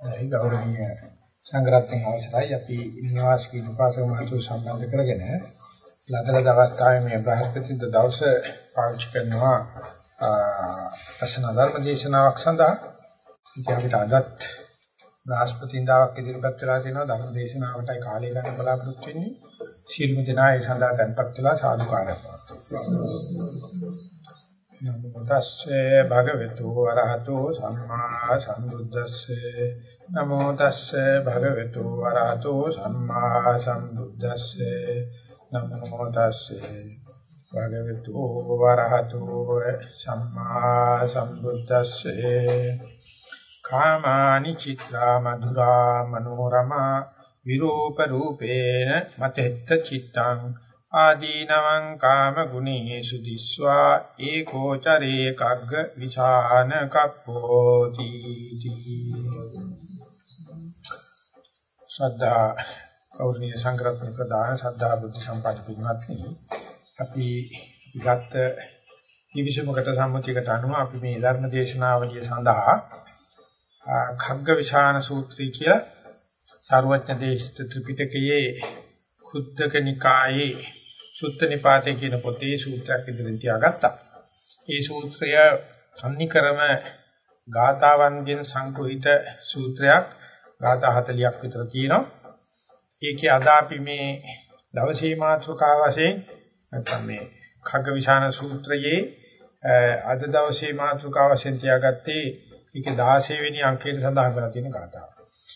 ඒ ගෞරවනීය සංග්‍රහයෙන් අවසරයි අපි නිවාසික උපාසක මහතු සම්බන්ධ කරගෙන ලදලද අවස්ථාවේ මේ බ්‍රහස්පති දවස පාවිච්චි කරනවා අසන ධර්ම දේශනාවක් සඳහා. ඉතින් අපිට අදත් බ්‍රහස්පතින්දාවක් ඉදිරිපත් වෙලා තියෙනවා. ධර්ම දේශනාවටයි කාලය ගන්න බලාපොරොත්තු වෙන්නේ. ශීලමු දෙනා ඒ සඳහා tempත් වෙලා සාදුකාරයක් පවත්වනවා නමෝ තස්සේ භගවතු වරහතෝ සම්මා සම්බුද්දස්සේ. නමෝ තස්සේ භගවතු වරහතෝ සම්මා සම්බුද්දස්සේ. නමෝ තස්සේ භගවතු වරහතෝ සම්මා සම්බුද්දස්සේ. කාමානි චිත්‍රා මధుරා මනෝරමා විරූප රූපේන මතෙත්ත චිත්තං ආදීනවං කාම ගුණේසු දිස්වා ඒකෝ චරේ කග්ග විසාන කප්පෝති ශ්‍රද්ධා කෞර්ණීය සංග්‍රහණ ප්‍රදාන ශ්‍රද්ධා බුද්ධ සම්පන්න පින්වත්නි අපි ගත කිවිසුමකට සම්මුතියකට අනුව අපි මේ ධර්ම දේශනාවලිය සඳහා khagga විසාන සූත්‍රය කිය සර්වඥ දේශිත ත්‍රිපිටකයේ කුද්දක නිකායේ සුත්ත නිපාතේ කියන පොතේ සූත්‍රයක් ඉදිරියෙන් තියාගත්තා. ඒ සූත්‍රය සම්නිකරම ගාතාවන්ගෙන් සංකෝහිත සූත්‍රයක් ගාථා 40ක් විතර තියෙනවා. ඒකේ අද අපි මේ දවසේ මාතෘකාව වශයෙන් නැත්නම් මේ khaggavisana සූත්‍රයේ අද දවසේ මාතෘකාව වශයෙන් තියාගත්තේ ඒකේ 16 වෙනි අංකයට සඳහන් කරලා තියෙන ගාථාව.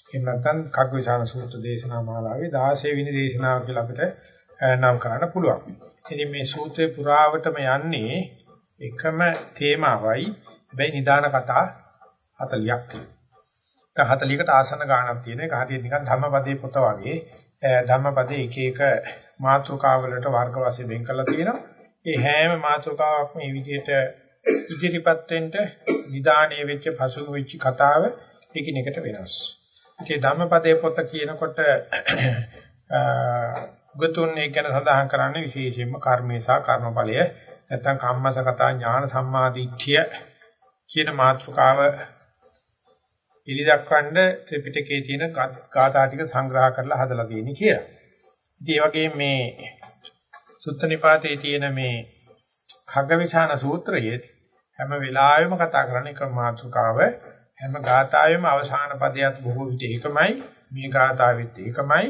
එහෙම නැත්නම් khaggavisana සූත්‍ර දේශනා මාලාවේ 16 වෙනි දේශනාව කියලා අපිට නම් කරන්න පුළුවන්. ඉතින් මේ සූත්‍රේ පුරාවටම යන්නේ එකම තේමාවයි. හැබැයි නිදාන කතා 40ක් තියෙනවා. 40කට ආසන ගාණක් තියෙන එක හරියට නිකන් ධම්මපදයේ පොත වගේ ධම්මපදයේ එක එක මාතෘකාවලට වර්ග වශයෙන් වෙන් කරලා තියෙනවා. ඒ හැම මාතෘකාවක්ම මේ විදිහට ඉදිරිපත් වෙන්න නිදාණයේ වෙච්ච පසුබ වෙච්ච කතාව එකිනෙකට වෙනස්. ඉතින් ධම්මපදයේ පොත කියනකොට උගතුන් ඒ ගැන සඳහන් කරන්නේ විශේෂයෙන්ම කර්මේ සහ කර්මඵලය. නැත්නම් කම්මසගතා ඥාන සම්මාදිට්ඨිය කියන මාතෘකාව පිළි දක්වන්න ත්‍රිපිටකයේ තියෙන ගාථා ටික සංග්‍රහ කරලා හදලා තියෙන්නේ කියලා. ඉතින් ඒ වගේ මේ සුත්ත නිපාතේ තියෙන මේ khaggavisana සූත්‍රයේ හැම වෙලාවෙම කතා කරන්නේ එක මාතෘකාව. හැම ගාථාවෙම අවසාන පදයට බොහෝ විට ඒකමයි. මේ ගාථාවෙත් ඒකමයි.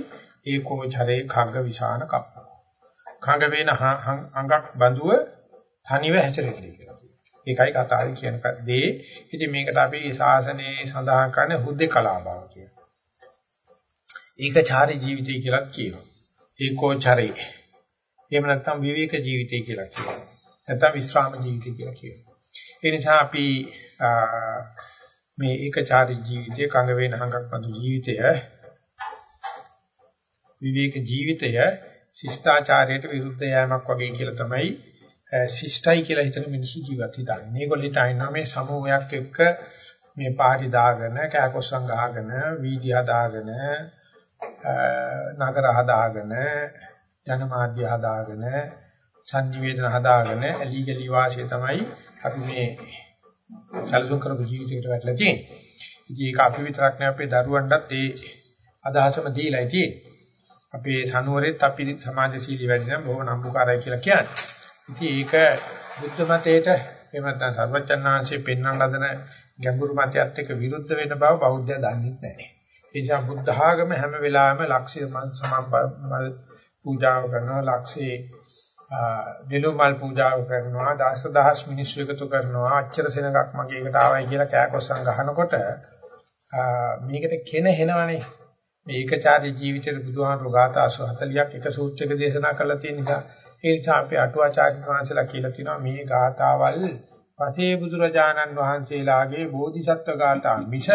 ඒකෝ චරේ khagga විසාන කප්ප. khagga වේන අංගක් බඳුව තනිව හැසිරෙන්නේ කියලා. ඒකයි කතාවේ කියන දේ. ඉතින් මේකට අපි ශාසනයේ සඳහන් කරන්නේ හුද්දේ කලාභාව කියලා. ඒකචාරී ජීවිතය කියලා කියනවා. ඒකෝ චරේ. එහෙම නැත්නම් විවේක ජීවිතය කියලා කියනවා. නැත්නම් විශ්‍රාම ජීවිතය කියලා කියනවා. ඒ නිසා අපි මේ ඒකචාරී ජීවිතය කඟ වේන හංගක් බඳු ජීවිතය විවේක ජීවිතය ශිෂ්ටාචාරයට විරුද්ධ යෑමක් වගේ කියලා තමයි ශිෂ්ටයි කියලා හිතන මිනිස්සු ජීවත් හිතන්නේ. මේගොල්ලෝ හිතනවා මේ සමූහයක් එක්ක මේ පාටි දාගෙන, කෑකොස්සන් ගහගෙන, වීදි හදාගෙන, නගර හදාගෙන, ජනමාධ්‍ය හදාගෙන, සංජීවේදන හදාගෙන, ඇලි ගලි වාසිය තමයි අපි මේ සැලසුම් කරපු ජීවිතයකට වැටලා තියෙන්නේ. ඉතින් ඒක අපි විතරක් නෙවෙයි අපේ දරුවන්ටත් ඒ අදහසම දීලා තියෙන්නේ. අපේ සනුවරෙත් අපි සමාජශීලී වැඩි නම් බොහොම නම්බුකාරයි කියලා කියන්නේ. ඉතින් ඒක බුද්ධ මතයට එහෙම නැත්නම් සර්වචන්නාංශයේ පෙන්වන්න ලදන ගැඹුරු මතයත් එක්ක විරුද්ධ වෙන බව බෞද්ධය දන්නේ නැහැ. ඒ නිසා බුද්ධ ආගම හැම වෙලාවෙම ලක්ෂ්‍ය සමාප්ප පූජාව කරනවා ලක්ෂේ දෙලොමල් පූජාව කරනවා දහස් දහස් මිනිස්සු එකතු කරනවා අච්චර සෙනඟක් මගේකට ආවයි කියලා කෑකොස්සන් ගහනකොට මේකට කෙන හෙනවනේ මේකචාරී ජීවිතේ බුදුහාමුදුරුවෝ ගාථා 40ක් එක සූත්‍රයක දේශනා කරලා තියෙන නිසා ඒ නිසා අපි අටුවාචාර්ය වහන්සේලා කියලා තිනවා මේ ගාථාවල් පසේ බුදුරජාණන් වහන්සේලාගේ බෝධිසත්ව ගාථා මිස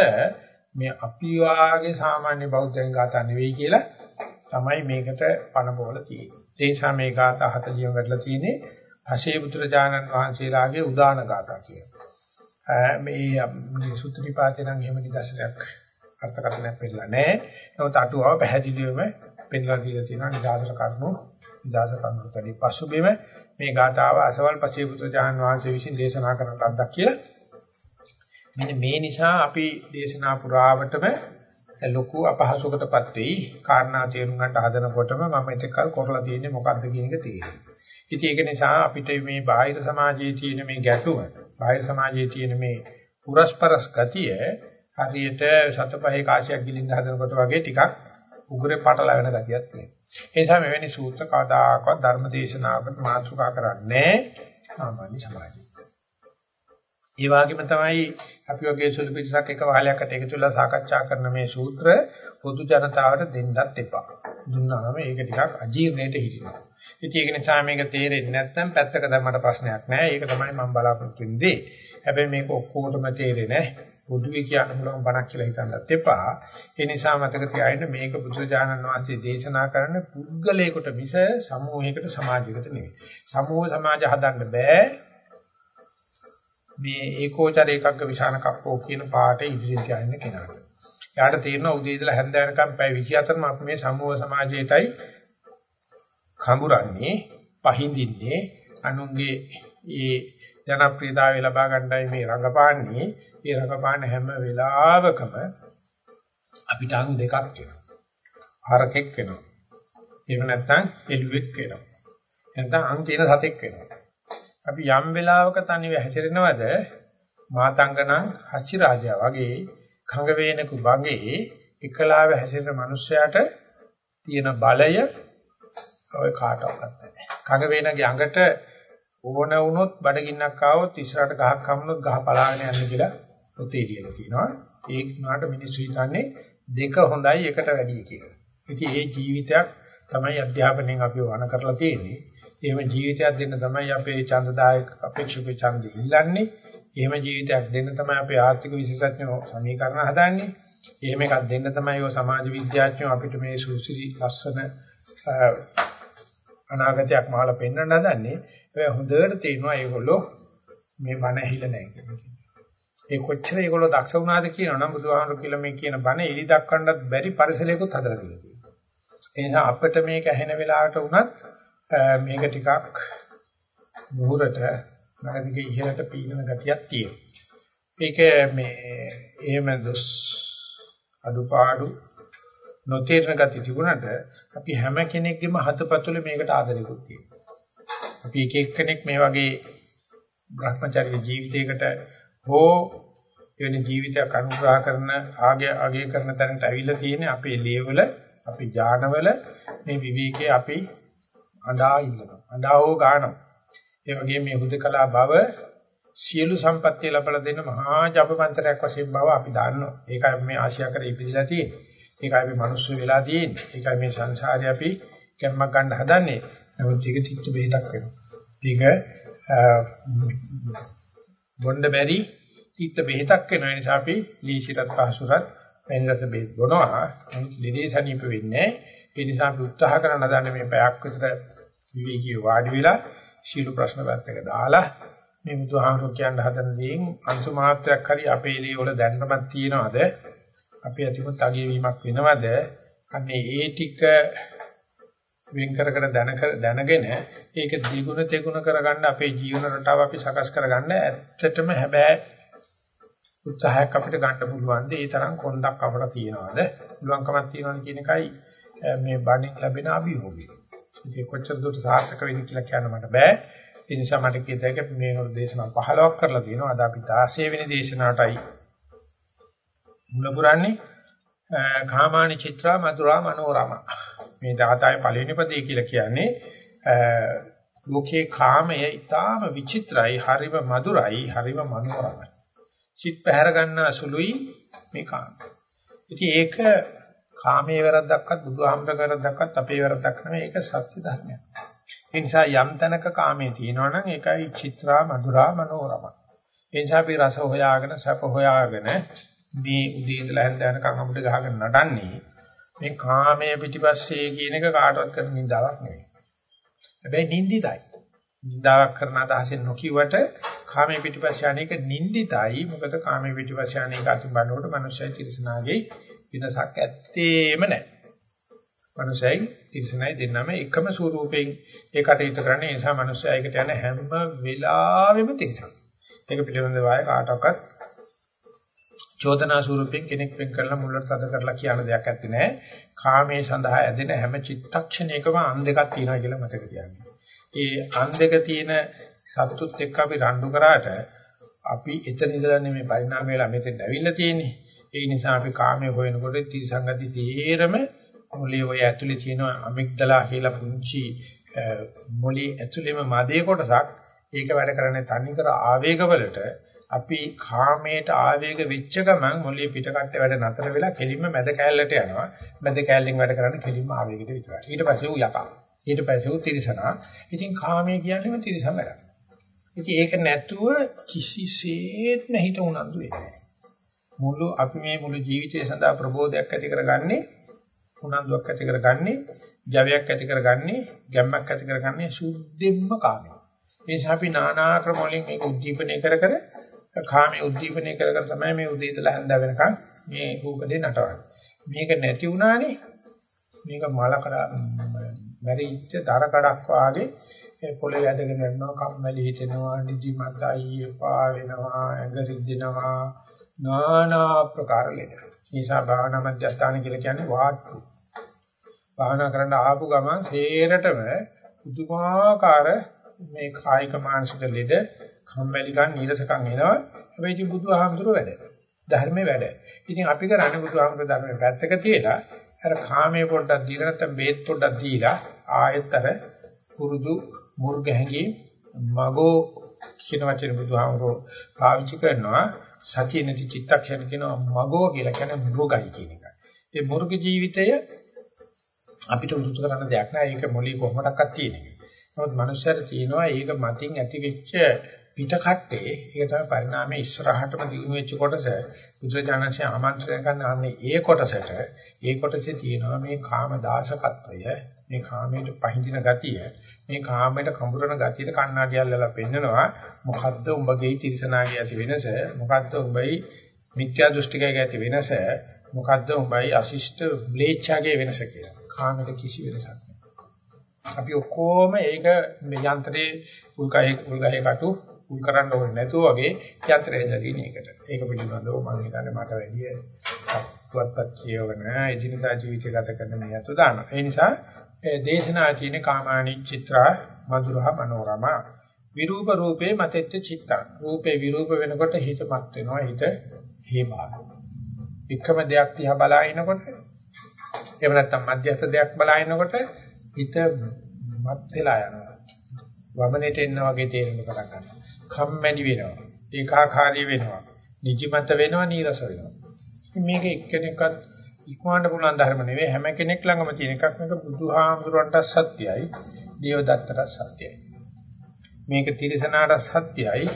මේ අපි වාගේ සාමාන්‍ය බෞද්ධයන් ගාථා නෙවෙයි කියලා තමයි මේකට පණ බෝල තියෙන්නේ. ඒ නිසා මේ ගාථා 40න් වැඩලා තියෙන්නේ පසේ බුදුරජාණන් වහන්සේලාගේ උදාන ගාථා කියලා. මේ සුත්‍රිපාතේ නම් එහෙම නිදර්ශනයක් අර්ථකථනයක් පෙන්නලා නැහැ. නමුත් අටුවාව පැහැදිලිවම පෙන්නලා දීලා තියෙනවා නිදාසල කරුණු නිදාස කරුණු තඩි පසුබිම මේ ගාථාව අසවල් පසේ පුත්‍ර ජාන් වහන්සේ විසින් දේශනා කරන ලද්දක් කියලා. මෙන්න මේ නිසා අපි දේශනා පුරාවටම ලොකු අපහසුකටපත් වෙයි. කාරණා තේරුම් ගන්න හදනකොටම මම එතකල් කරලා තියෙන්නේ මොකද්ද කියන එක තේරෙනවා. ඉතින් ඒක නිසා අපිට මේ බාහිර සමාජයේ තියෙන මේ ගැටුම, බාහිර සමාජයේ තියෙන මේ පුරස්පරස් ගතිය හරියට සතපහේ කාසියක් ගිලින්න හදනකොට වගේ ටිකක් උගුරේ පටලවෙන ගතියක් තියෙනවා. ඒ නිසා මෙවැනි සූත්‍ර කවදාකවත් ධර්ම දේශනාවකට මාතෘකා කරන්නේ සාමාන්‍ය සමාජය. ඒ වගේම තමයි අපි වගේ සුළු පිටසක් එක වහලයකට එකතු වෙලා සාකච්ඡා කරන මේ සූත්‍ර පොදු ජනතාවට දෙන්නත් එපා. දුන්නාම ඒක ටිකක් අජීර්ණයට හිටිනවා. ඉතින් ඒක නිසා මේක තේරෙන්නේ නැත්නම් පැත්තක දැම්මට ප්‍රශ්නයක් නැහැ. ඒක තමයි මම බලාපොරොත්තු වෙන්නේ. හැබැයි මේක ඔක්කොටම තේරෙන්නේ නැහැ. පොදුවේ කියන්න පුළුවන් බණක් කියලා හිතන්නත් එපා. ඒ නිසා මතක තියාගන්න මේක බුදුරජාණන් වහන්සේ දේශනා කරන පුද්ගලයකට මිස සමූහයකට සමාජයකට නෙවෙයි. සමූහ සමාජ හදන්න බෑ. මේ ඒකෝචර ඒකග්ග විශාන කප්පෝ කියන පාට ඉදිරියට යන්න කෙනාට. එයාට තේරෙනවා උදේ ඉඳලා හැන්ද වෙනකම් පැය 24ම අපි මේ සමූහ සමාජයටයි කඹරන්නේ, පහඳින්නේ, අනුන්ගේ ඒ ජනප්‍රියතාවය ලබා ගන්නයි මේ රංගපාන්නේ. ඒ රංගපාන හැම වෙලාවකම අපිට අංග දෙකක් වෙනවා. හරකෙක් වෙනවා. එහෙම නැත්නම් එළුවෙක් වෙනවා. නැත්නම් අං තියෙන සතෙක් වෙනවා. අපි යම් වෙලාවක තනිව හැසිරෙනවද මාතංගණං හස්චි රාජයා වගේ කඟ වේනකු වගේ එකලාව හැසිරෙන මිනිස්සයාට තියෙන බලය ඔය කාටවත් නැහැ. කඟ වේනගේ අඟට ඕන වුණොත් බඩගින්නක් ආවොත් ඉස්සරහට ගහක් හම්නොත් ගහ පලාගෙන යන්න කියලා පොතේ ලියලා තියෙනවා. ඒක නාට මිනිස්සු හිතන්නේ දෙක හොඳයි එකට වැඩි කියලා. ඉතින් මේ ජීවිතයක් තමයි අධ්‍යාපනයෙන් අපි වණ කරලා තියෙන්නේ. එහෙම ජීවිතයක් දෙන්න තමයි අපේ ඡන්දදායක අපේක්ෂක ඡන්දෙ ඉල්ලන්නේ. එහෙම ජීවිතයක් දෙන්න තමයි අපේ ආර්ථික විශේෂඥයෝ සමීකරණ හදන්නේ. එහෙම එකක් දෙන්න තමයි ඔය සමාජ විද්‍යාඥයෝ අපිට මේ සුසිරි ලස්සන අනාගතයක් මහලා පෙන්වන්න හදන්නේ. ඒ හොඳට තේරෙනවා ඒගොල්ලෝ මේ බණ ඇහිලා නැහැ කියන්නේ. ඒ කොච්චර ඒගොල්ලෝ දක්ෂ වුණාද කියනවනම් බුදුහාමුදුරු කියලා මේ කියන බණ එලි දක්වන්නත් බැරි පරිසරයකුත් හදලා දීලා තියෙනවා. ඒ නිසා අපිට මේක ඇහෙන වෙලාවට වුණත් මේක ටිකක් මුහුරට නැගදිගේ ඉහළට පීනන ගතියක් තියෙනවා. ඒක මේ එහෙම දොස් අඩුපාඩු නොතේරන ගතිය තිබුණාට අපි හැම කෙනෙක්ගේම හතපතුලේ මේකට ආදරෙකුත් තියෙනවා. අපි එක එක්කෙනෙක් මේ වගේ භ්‍රමචර්ය ජීවිතයකට හෝ එවැනි ජීවිතයක් අනුග්‍රහ කරන ආගේ ආගේ කරන තැනට ඇවිල්ලා තියෙන අපේ ලේවල අපේ ඥානවල මේ විවේකයේ අපි අඬා ඉන්නවා. අඬාවෝ ගන්නවා. ඒ වගේ මේ හුදකලා බව සියලු සම්පත්තිය ලබලා දෙන මහා ජපමන්ත්‍රයක් වශයෙන් බව අපි දන්නවා. ඒකයි මේ ආශියා කරේ ඉපදිලා තියෙන්නේ. ඒකයි මේ මිනිස්සු වෙලා තියෙන්නේ. ඒකයි මේ සංසාරේ අපි කැම්මක් ගන්න හදන්නේ. නමුත් ඒක තිත්ත බෙහෙතක් වෙනවා. ඒක බොණ්ඩ බැරි තිත්ත බෙහෙතක් වෙනවා. ඒ නිසා අපි ලීසිරත් පහසුරත් වෙනදට බෙහෙත් බොනවා. නමුත් ලෙඩේ සනීප වෙන්නේ ඒ නිසා අපි උත්සාහ කරන දන්නේ මේ පැයක් විතර විවේකී වාඩි වෙලා ශීල ප්‍රශ්න පැත්තක දාලා මේ බුදුහාමුදුරු කියන්න හදන දේෙන් අංශු මාත්‍රයක් හරි අපේ ලේ වල දැනටමත් තියනවාද අපි අතිමුත් අගය වීමක් වෙනවද අන්නේ ඒ ටික වෙන් කර කර දැනගෙන ඒක දිගුණ තෙගුණ කරගන්න අපේ ජීවන රටාව අපි සකස් කරගන්න ඇත්තටම හැබැයි උත්සාහයක් අපිට ගන්න පුළුවන් ද ඒ තරම් කොන්දක් අපට තියනවාද පුළුවන්කමක් තියනවාද කියන එකයි මේ බණින් ලැබෙන අභියෝගය. ඉතින් කොච්චර දුරට සාර්ථක වෙන්නේ කියලා කියන්න මට බෑ. ඒ නිසා මට කියත හැකි මේ වල දේශනා 15ක් කරලා තියෙනවා. අද අපි 16 වෙනි දේශනාවටයි මුල පුරන්නේ. කාමානි චිත්‍රා මధుරා මනෝරම. මේ 17යි පළවෙනි පදේ කියලා කියන්නේ ලෝකේ කාමය ඊටාම විචිත්‍රයි, හරිම මధుරයි, හරිම මනෝරමයි. චිත් පැහැර ගන්න අසුළුයි මේ කාම. ඉතින් ඒක කාමයේ වැරද්දක්වත් බුදුහාමරගේ වැරද්දක්වත් අපේ වැරද්දක් නෙමෙයි ඒක සත්‍ය ධර්මයක්. ඒ නිසා යම් තැනක කාමයේ තියෙනවා නම් ඒකයි චිත්‍රා මధుරා මනෝරම. ඒ නිසා අපි රස හොයාගෙන සැප හොයාගෙන මේ උදේ ඉඳලා හැන්ද යනකම් අපිට ගහගෙන නටන්නේ මේ කාමයේ පිටිපස්සේ කියන එක කාටවත් කරන නින්දාවක් නෙවෙයි. හැබැයි නින්දිතයි. නින්දාවක් කරන අදහසෙන් නොකියවට කාමයේ පිටිපස්සේ අනේක නින්දිතයි. මොකද කාමයේ පිටිපස්සේ අනේක අතින් බannකොට මනුෂ්‍යය තිරසනාගේ වෙනසක් ඇත්තේම නැහැ. මනුෂ්‍යයි තිරසනයි දෙන්නම එකම ස්වරූපයෙන් ඒ කටයුතු කරන නිසා මනුෂ්‍යය එකට යන හැම වෙලාවෙම තිරසන. ඒක පිළිබඳව ආය කාටවත් චෝදනා ස්වරූපයෙන් කෙනෙක් වෙන් කරලා මුලට තද කරලා කියන දෙයක් ඇත්තේ නැහැ. කාමයේ සඳහා ඇදෙන හැම චිත්තක්ෂණයකම අන් දෙකක් තියෙනවා කියලා මතක තියාගන්න. ඒ අන් දෙක තියෙන සතුත් එක්ක අපි රණ්ඩු කරාට අපි එතන ඉඳලා නෙමෙයි පරිණාම වෙලා මෙතෙන් ඇවිල්ලා තියෙන්නේ. ඒ නිසා අපි කාමයේ හොයනකොට තිසංගති තීරම මොලේ ඔය ඇතුලේ තියෙන අමිග්දලා කියලා පුංචි මොලේ ඇතුලේම මදේ කොටසක් ඒක වැඩ කරන්නේ තනි කර ආවේගවලට අපි කාමයට ආවේග වෙච්ච ගමන් මොලේ පිටකට්ට වැඩ නතර වෙලා කෙලින්ම මැද කෑල්ලට යනවා. මැද කෑල්ලෙන් වැඩ කරන්නේ කෙලින්ම ආවේගයට විතරයි ඊට පස්සේ ඌ යකා. ඊට පස්සේ ඌ තිරසනා. ඉතින් කාමයේ කියන්නේම තිරසන වැඩක්. ඉතින් ඒක නැතුව කිසිසේත්ම හිත උනන්දු වෙන්නේ මුළු අපි මේ මුළු ජීවිතය සඳහා ප්‍රබෝධයක් ඇති කරගන්නේ උනන්දුවක් ඇති කරගන්නේ ජවයක් ඇති කරගන්නේ ගැම්මක් ඇති කරගන්නේ සුද්ධින්ම කාමය. ඒ නිසා අපි নানা ක්‍රම වලින් මේක උද්දීපනය කර කර කාමයේ උද්දීපනය කර කර තමයි මේ උදේ ඉඳලා හැන්ද වෙනකන් මේ රූපදේ නටවන්නේ. මේක නැති වුණානේ මේක මල කඩ මැරිච්ච දර කඩක් වාගේ ඒ පොළේ වැදගෙන යනවා කම්මැලි හිතෙනවා නිදිමත අයියපා වෙනවා ඇඟ රිදෙනවා নানা ආකාර ලෙඩ. නිසා භාවනා මධ්‍යස්ථාන කියලා කියන්නේ වාට්ටු. භාවනා කරන්න ආපු ගමන් සේරටම පුදුමාකාර මේ කායික මානසික ලෙඩ කම්මැලිකම් නීරසකම් එනවා. හැබැයි ඉතින් බුදුහාමුදුරුව වැඩ. ධර්මයේ වැඩ. ඉතින් අපි කරන්නේ බුදුහාමුදුරුව ධර්මයේ පැත්තක තියලා අර කාමයේ පොඩ්ඩක් දීලා නැත්නම් බේත් පොඩ්ඩක් දීලා ආයතර පුරුදු මුර්ග හැංගි මගෝ කියන වචනේ බුදුහාමුදුරුව පාවිච්චි කරනවා සතිය නැති චිත්තක්ෂණ කියනවා මගෝ කියලා කියන්නේ මෘගයි කියන එක. ඒ මෘග ජීවිතය අපිට උරුතු කරන්න දෙයක් නෑ. ඒක මොලේ කොහොමඩක්වත් තියෙන එක. නමුත් මනුස්සයර තියෙනවා ඒක මතින් ඇති වෙච්ච පිටකට්ටේ. ඒක තමයි පරිණාමයේ ඉස්සරහටම දිනු වෙච්ච කොටස. බුදුරජාණන්සේ ආමන්ත්‍රණය කරන අන්නේ ඒ කොටසට ඒ කොටසේ තියෙනවා මේ කාම දාසකත්වය මේ කාමයට පහඳින ගතිය මේ කාමයට කඹරන ගතියට කණ්ණාඩියක් ලලා පෙන්නනවා. මොකද්ද උඹගේ තිරසනාගේ ඇති වෙනස? මොකද්ද උඹයි මිත්‍යා දෘෂ්ටිකයේ ඇති වෙනස? මොකද්ද උඹයි අශිෂ්ට ම්ලේච්ඡාගේ වෙනස කියලා? කාමයට කිසි වෙනසක් නැහැ. අපි ඔක්කොම ඒක යන්ත්‍රයේ උල්කයේ උල්ගහේ කටු උල් කරන්න ඕනේ නැතුව වගේ යන්ත්‍රය දැදින එකට. ඒක පිළිබඳව මම හිතන්නේ මට වැඩි පුවත්පත් කියවන එදිනදා ජීවිතය ගත කරන මේ අත දානවා. ඒ නිසා දේශනා කියන කාමානි චිත්‍රා මధుරහ මනෝරමා. විරූප රූපේ මතෙච්ච චිත්තං. රූපේ විරූප වෙනකොට හිතපත් වෙනවා හිත හේබාන එකම දෙයක් දිහා බලාගෙනකොට එහෙම නැත්නම් මධ්‍යස්ථ දෙයක් බලාගෙනකොට හිත මත් වෙලා යනවා. වමනෙට එන්න වගේ තේරෙන්න පටන් ගන්නවා. කම්මැලි වෙනවා. ඒකාකාරී වෙනවා. නිදිමත වෙනවා නීරස වෙනවා. මේක එක්කෙනෙක්වත් ඉක්මවන්න පුළුවන් ධර්ම නෙවෙයි. හැම කෙනෙක් ළඟම තියෙන එකක් මේක බුදුහාමුදුරන්ට සත්‍යයි දේවදත්තට සත්‍යයි. මේක තිරසනාට සත්‍යයි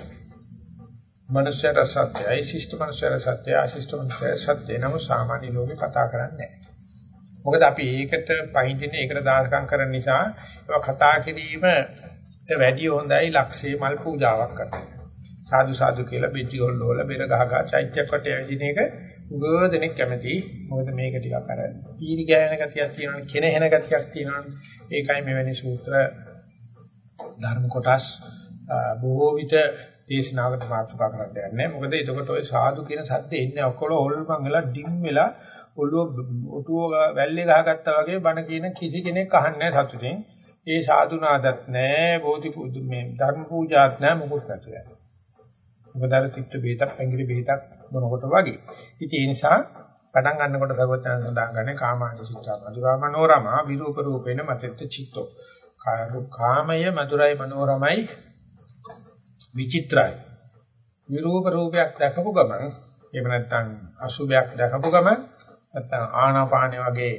මනුෂ්‍යයට සත්‍යයි ශිෂ්ට මනුෂ්‍යයට සත්‍යයි අශිෂ්ට මනුෂ්‍යයට සත්‍යයි. නම සාමාන්‍ය ලෝකේ කතා කරන්නේ නැහැ. මොකද අපි ඒකට පහින්දින්නේ ඒකට දායකම් කරන නිසා ඒවා කතා කිරීමට වැඩි හොඳයි ලක්ෂේ මල් පූජාවක් කරනවා සාදු සාදු කියලා බෙටි හොල්ල වල බෙර ගහ ගහ චෛත්‍යයක් වටේ ඇවිදින එක උගෝ දෙනෙක් කැමති. මොකද මේක ටිකක් අර පීරි ගෑවෙන ගතියක් තියෙනවනේ, කෙනෙහෙන ගතියක් තියෙනවනේ. ඒකයි මෙවැනි සූත්‍ර ධර්ම කොටස් බොහෝ විට දේශනාවකට මාතෘකා කරන්න යන්නේ. මොකද එතකොට ওই සාදු කියන සද්ද එන්නේ ඔක්කොල හොල්මන් වෙලා ඩිම් වෙලා ඔළුව ඔටුව වැල්ලේ ගහගත්තා වගේ බණ කියන කිසි කෙනෙක් අහන්නේ සතුටින්. ඒ සාදු නාදත් නැහැ, බෝධි මේ ධර්ම පූජාත් නැහැ, මොකුත් නැතුව. මොකද අර චිත්ත බේතක්, ඇඟිලි බේතක් බොනකොට වගේ. ඉතින් ඒ නිසා පටන් ගන්නකොට සර්වචන සඳහන් කරන්නේ කාමානි චිත්තා මధుරා මනෝරමා විරූප රූපේන මතෙත් චිත්තෝ. කාමය මధుරයි මනෝරමයි විචිත්‍රයි. විරූප රූපයක් දැකපු ගමන් එහෙම නැත්නම් අසුභයක් දැකපු ගමන් නැත්නම් ආනාපානෙ වගේ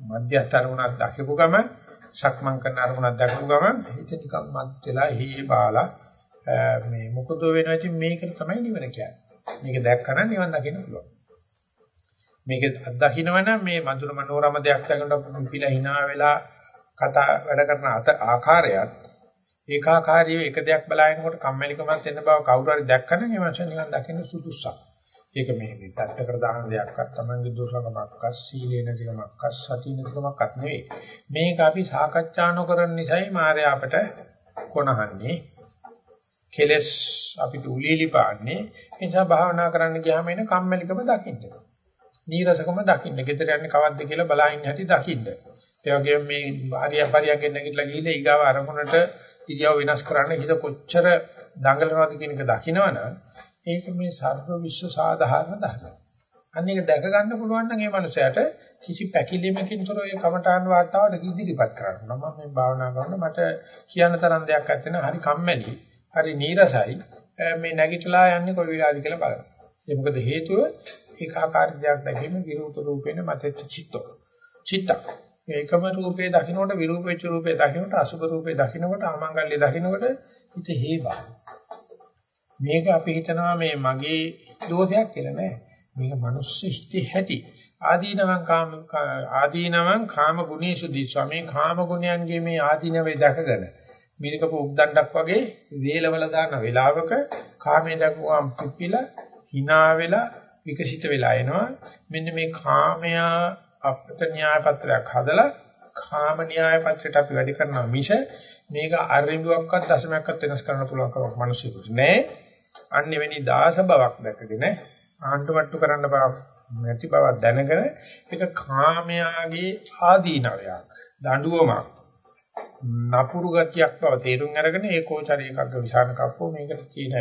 මධ්‍යස්ථ අරමුණක් දැකපු ගමන් සක්මන් කරන අරමුණක් දැකපු ගමන් හිත ටිකක් මත් වෙලා හේ බාලා මේ මොකද වෙනවා ඉතින් මේකට තමයි නිවන කියන්නේ. මේක දැක්කම නිවන් දකින්න පුළුවන්. මේක අත්දකින්නවනම් මේ මధుර මනෝරම දෙයක් දකින්න පිළ hina වෙලා කතා වැඩ කරන ආකාරයත් ඒකාකාරීව එක දෙයක් බලාගෙනකොට කම්මැලිකමක් එන්න බව කවුරු හරි දැක්කම නිවන නිවන් දකින්න සුදුසුසක්. ඒක මේ මේ පැත්තකට දාන දෙයක්වත් තමන්ගේ දුර්ලභමක්වත් සීලේ නැතිකමක්වත් සතිය නැතිකමක්වත් නෙවෙයි. මේක අපි සාකච්ඡා නොකරන නිසායි මාය අපට කොනහන්නේ කෙලස් අපිට උලීලි පාන්නේ ඒ නිසා භාවනා කරන්න ගියාම එන කම්මැලිකම දකින්න. නීරසකම දකින්න. ගෙදර යන්නේ කවද්ද කියලා බලහින් හැටි දකින්න. ඒ වගේම මේ ආර්ය පරියන්ගෙන් නැගිටලා ගිහිල්ලා ඊගාව අරමුණට ඉරියව් වෙනස් කරන්න හිත කොච්චර දඟලනවද කියන එක දකිනවනම් ඒක මේ සර්ව විශ්ව සාධාරණ ධර්ම. අන්න ඒක දැක ගන්න පුළුවන් නම් ඒ මනුස්සයාට කිසි පැකිලීමකින් තොර ඒ කමඨාන් වාතාවට ඉදිරිපත් කරන්න. මම මේ භාවනා කරනකොට මට කියන්න තරම් දෙයක් නැත්නම් හරි කම්මැලි, හරි නීරසයි. මේ නැගිටලා යන්නේ කොයි වෙලාවද කියලා බලන්න. ඒ මොකද හේතුව ඒකාකාරී දෙයක් දැකීම විරූප රූපේන මතෙච්ච චිත්තෝ. චිත්ත. ඒකම රූපේ දකින්නකොට විරූප වෙච්ච රූපේ දකින්නකොට අසුබ රූපේ දකින්නකොට ආමංගල්‍ය දකින්නකොට හිත හේබා. මේක අපි හිතනවා මේ මගේ දෝෂයක් කියලා නෑ. මේක මිනිස් හිතේ ඇති. ආදීනවං කාම ආදීනවං කාම ගුණේසු දිස්වා මේ කාම ගුණයන්ගේ මේ ආදීනවේ දැකගෙන මිනිකපු උක්දණ්ඩක් වගේ වේලවල දාන වෙලාවක කාමයේ දක්වාම් පිපිලා hina වෙලා විකසිත වෙලා එනවා මෙන්න මේ කාමයා අපිට න්‍යාය පත්‍රයක් හදලා කාම න්‍යාය පත්‍රයට අපි වැඩි කරනවා මිස මේක අරිඹුවක්වත් දශමයක්වත් වෙනස් කරන්න පුළුවන් කමක් මිනිස්සුන්ට නෑ අන්නෙවෙනි දාස බවක් දැකගෙන ආණ්ඩුවට්ටු කරන්න බවක් නැති බව දැනගෙන ඒක කාමයාගේ ආදීනවයක් දඬුවමක් නපුරු ගතියක් බව තේරුම් අරගෙන ඒකෝචර එකක් විසාන කප්පෝ මේකට තියෙන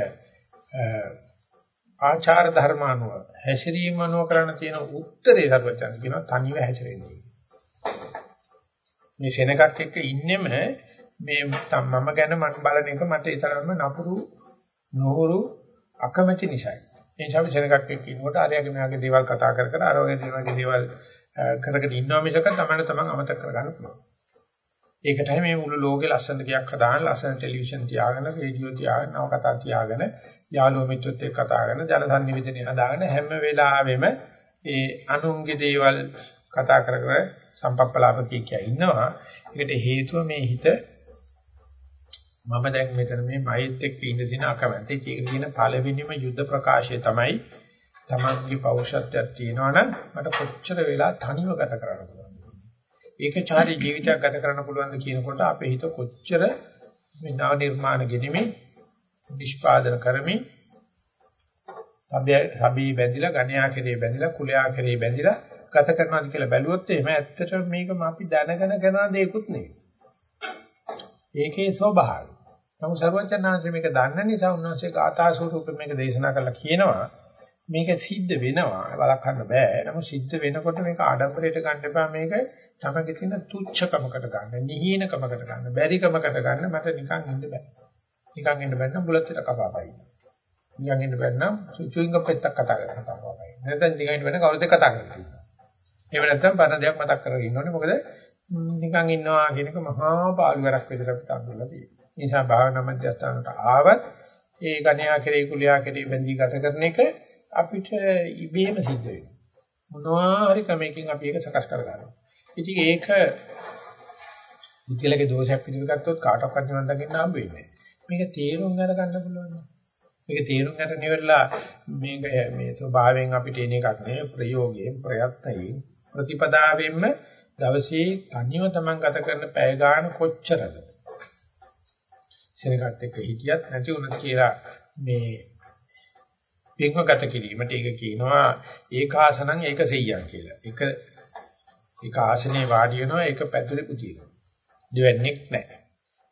ආචාර ධර්මානුව හැසිරීම අනුව කරන්න තියෙන උත්තරේ සර්වචන් කියනවා තනිව හැසිරෙන්නේ. මේ සෙනගක් එක්ක ඉන්නෙම මේ මම ගැන මම බලන එක මට ඒ තරම්ම නපුරු නොහුරු අකමැති නිසායි ඒ නිසා සෙනගක් එක්ක ඉන්නකොට ආර්යගේ මෙයාගේ දේවල් කතා කර කර අර වගේ දේවල්ගේ දේවල් කරගෙන ඉන්නවා මිසක තමයි තමන් අමතක කරගන්න පුළුවන්. ඒකටයි මේ මුළු ලෝකේ ලස්සන ගයක් හදාගෙන ලස්සන ටෙලිවිෂන් තියාගෙන රේඩියෝ තියාගෙන නව කතා තියාගෙන යාළුවෝ මිත්‍රත් එක්ක කතා කරන ජන සංනිවේදනය හදාගෙන හැම වෙලාවෙම ඒ අනුන්ගේ දේවල් කතා කර කර සම්පප්පලාප කිය කිය ඉන්නවා. ඒකට හේතුව මේ හිත මම දැන් මෙතන මේ මෛත් එක්ක ඉඳ දින අකමැති. ඒක කියන පළවෙනිම යුද්ධ ප්‍රකාශය තමයි තමන්ගේ පෞරුෂත්වයක් තියෙනවා නම් මට කොච්චර වෙලා තනිව ගත කරන්න පුළුවන්ද? ඒකචාරී ජීවිතයක් ගත කරන්න පුළුවන්ද කියනකොට අපේ හිත කොච්චර මේ නව නිර්මාණ ගෙනෙමින් නිෂ්පාදන කරමින් සබී බැඳිලා ගණ්‍යා කෙරේ බැඳිලා කුලයා කෙරේ බැඳිලා ගත කරනවාද කියලා බැලුවොත් එහෙම ඇත්තටම මේක අපි දැනගෙන කරන දෙයක්ුත් නෙවෙයි. ඒකේ ස්වභාවය. නමුත් සර්වඥාන්සේ මේක දන්න නිසා උන්වහන්සේ ගාථා ස්වරූපෙ මේක දේශනා කරලා කියනවා මේක සිද්ධ වෙනවා වළක්වන්න බෑ. නමුත් සිද්ධ වෙනකොට මේක ආඩම්බරයට ගන්න එපා මේක තමයි තියෙන තුච්ඡකමකට ගන්න, නිහීනකමකට ගන්න, බැරිකමකට ගන්න මට නිකන් ඉන්න බෑ. නිකන් ඉන්න බැන්නම් බුලත් එක කපාපයි. නිකන් ඉන්න බැන්නම් චුයින්ග පෙත්තක් කතා කරලා කපාපයි. නැත්නම් නිකන් ඉන්න බැන්න කවුරුද කතා කරන්නේ. එහෙම නැත්නම් පරණ දෙයක් මතක් කරගෙන ඉන්න ඕනේ. මොකද නිකන් ඉන්නවා කියන එක මහා පාළුවරක් විදිහට අපිට අඳුරලා තියෙනවා. නිසා භාවනා මධ්‍යස්ථානට ආවත් ඒ ගණ්‍යා කෙරේ කුලියා කෙරේ බැඳී ගත කරන එක අපිට ඉබේම සිද්ධ වෙනවා. මොනවා හරි ක්‍රමයකින් අපි ඒක සකස් කරගන්නවා. ඉතින් ඒක ඉතිලගේ දෝෂයක් විදිහට ගත්තොත් කාටවත් නිවන් දකින්න හම්බ වෙන්නේ මේක තේරුම් අරගන්න පුළුවන්. මේක තේරුම් ගන්න ඉවරලා මේක මේ ස්වභාවයෙන් අපිට එන එකක් නෙවෙයි ප්‍රයෝගයෙන් ප්‍රයත්නයෙන් ප්‍රතිපදාවෙන්ම දවසේ තනියම තමන් ගත කරන පැය ගාන කොච්චරද? සෙනගත් එක්ක හිටියත් නැති වුණත් කියලා මේ පින්වගත කිරීමට ඒක කියනවා ඒකාසනං ඒක සෙය්‍යං කියලා. එක එක ආසනේ වාඩි වෙනවා ඒක පැතුලේ පුතියනවා. දෙවන්නේක් නැහැ.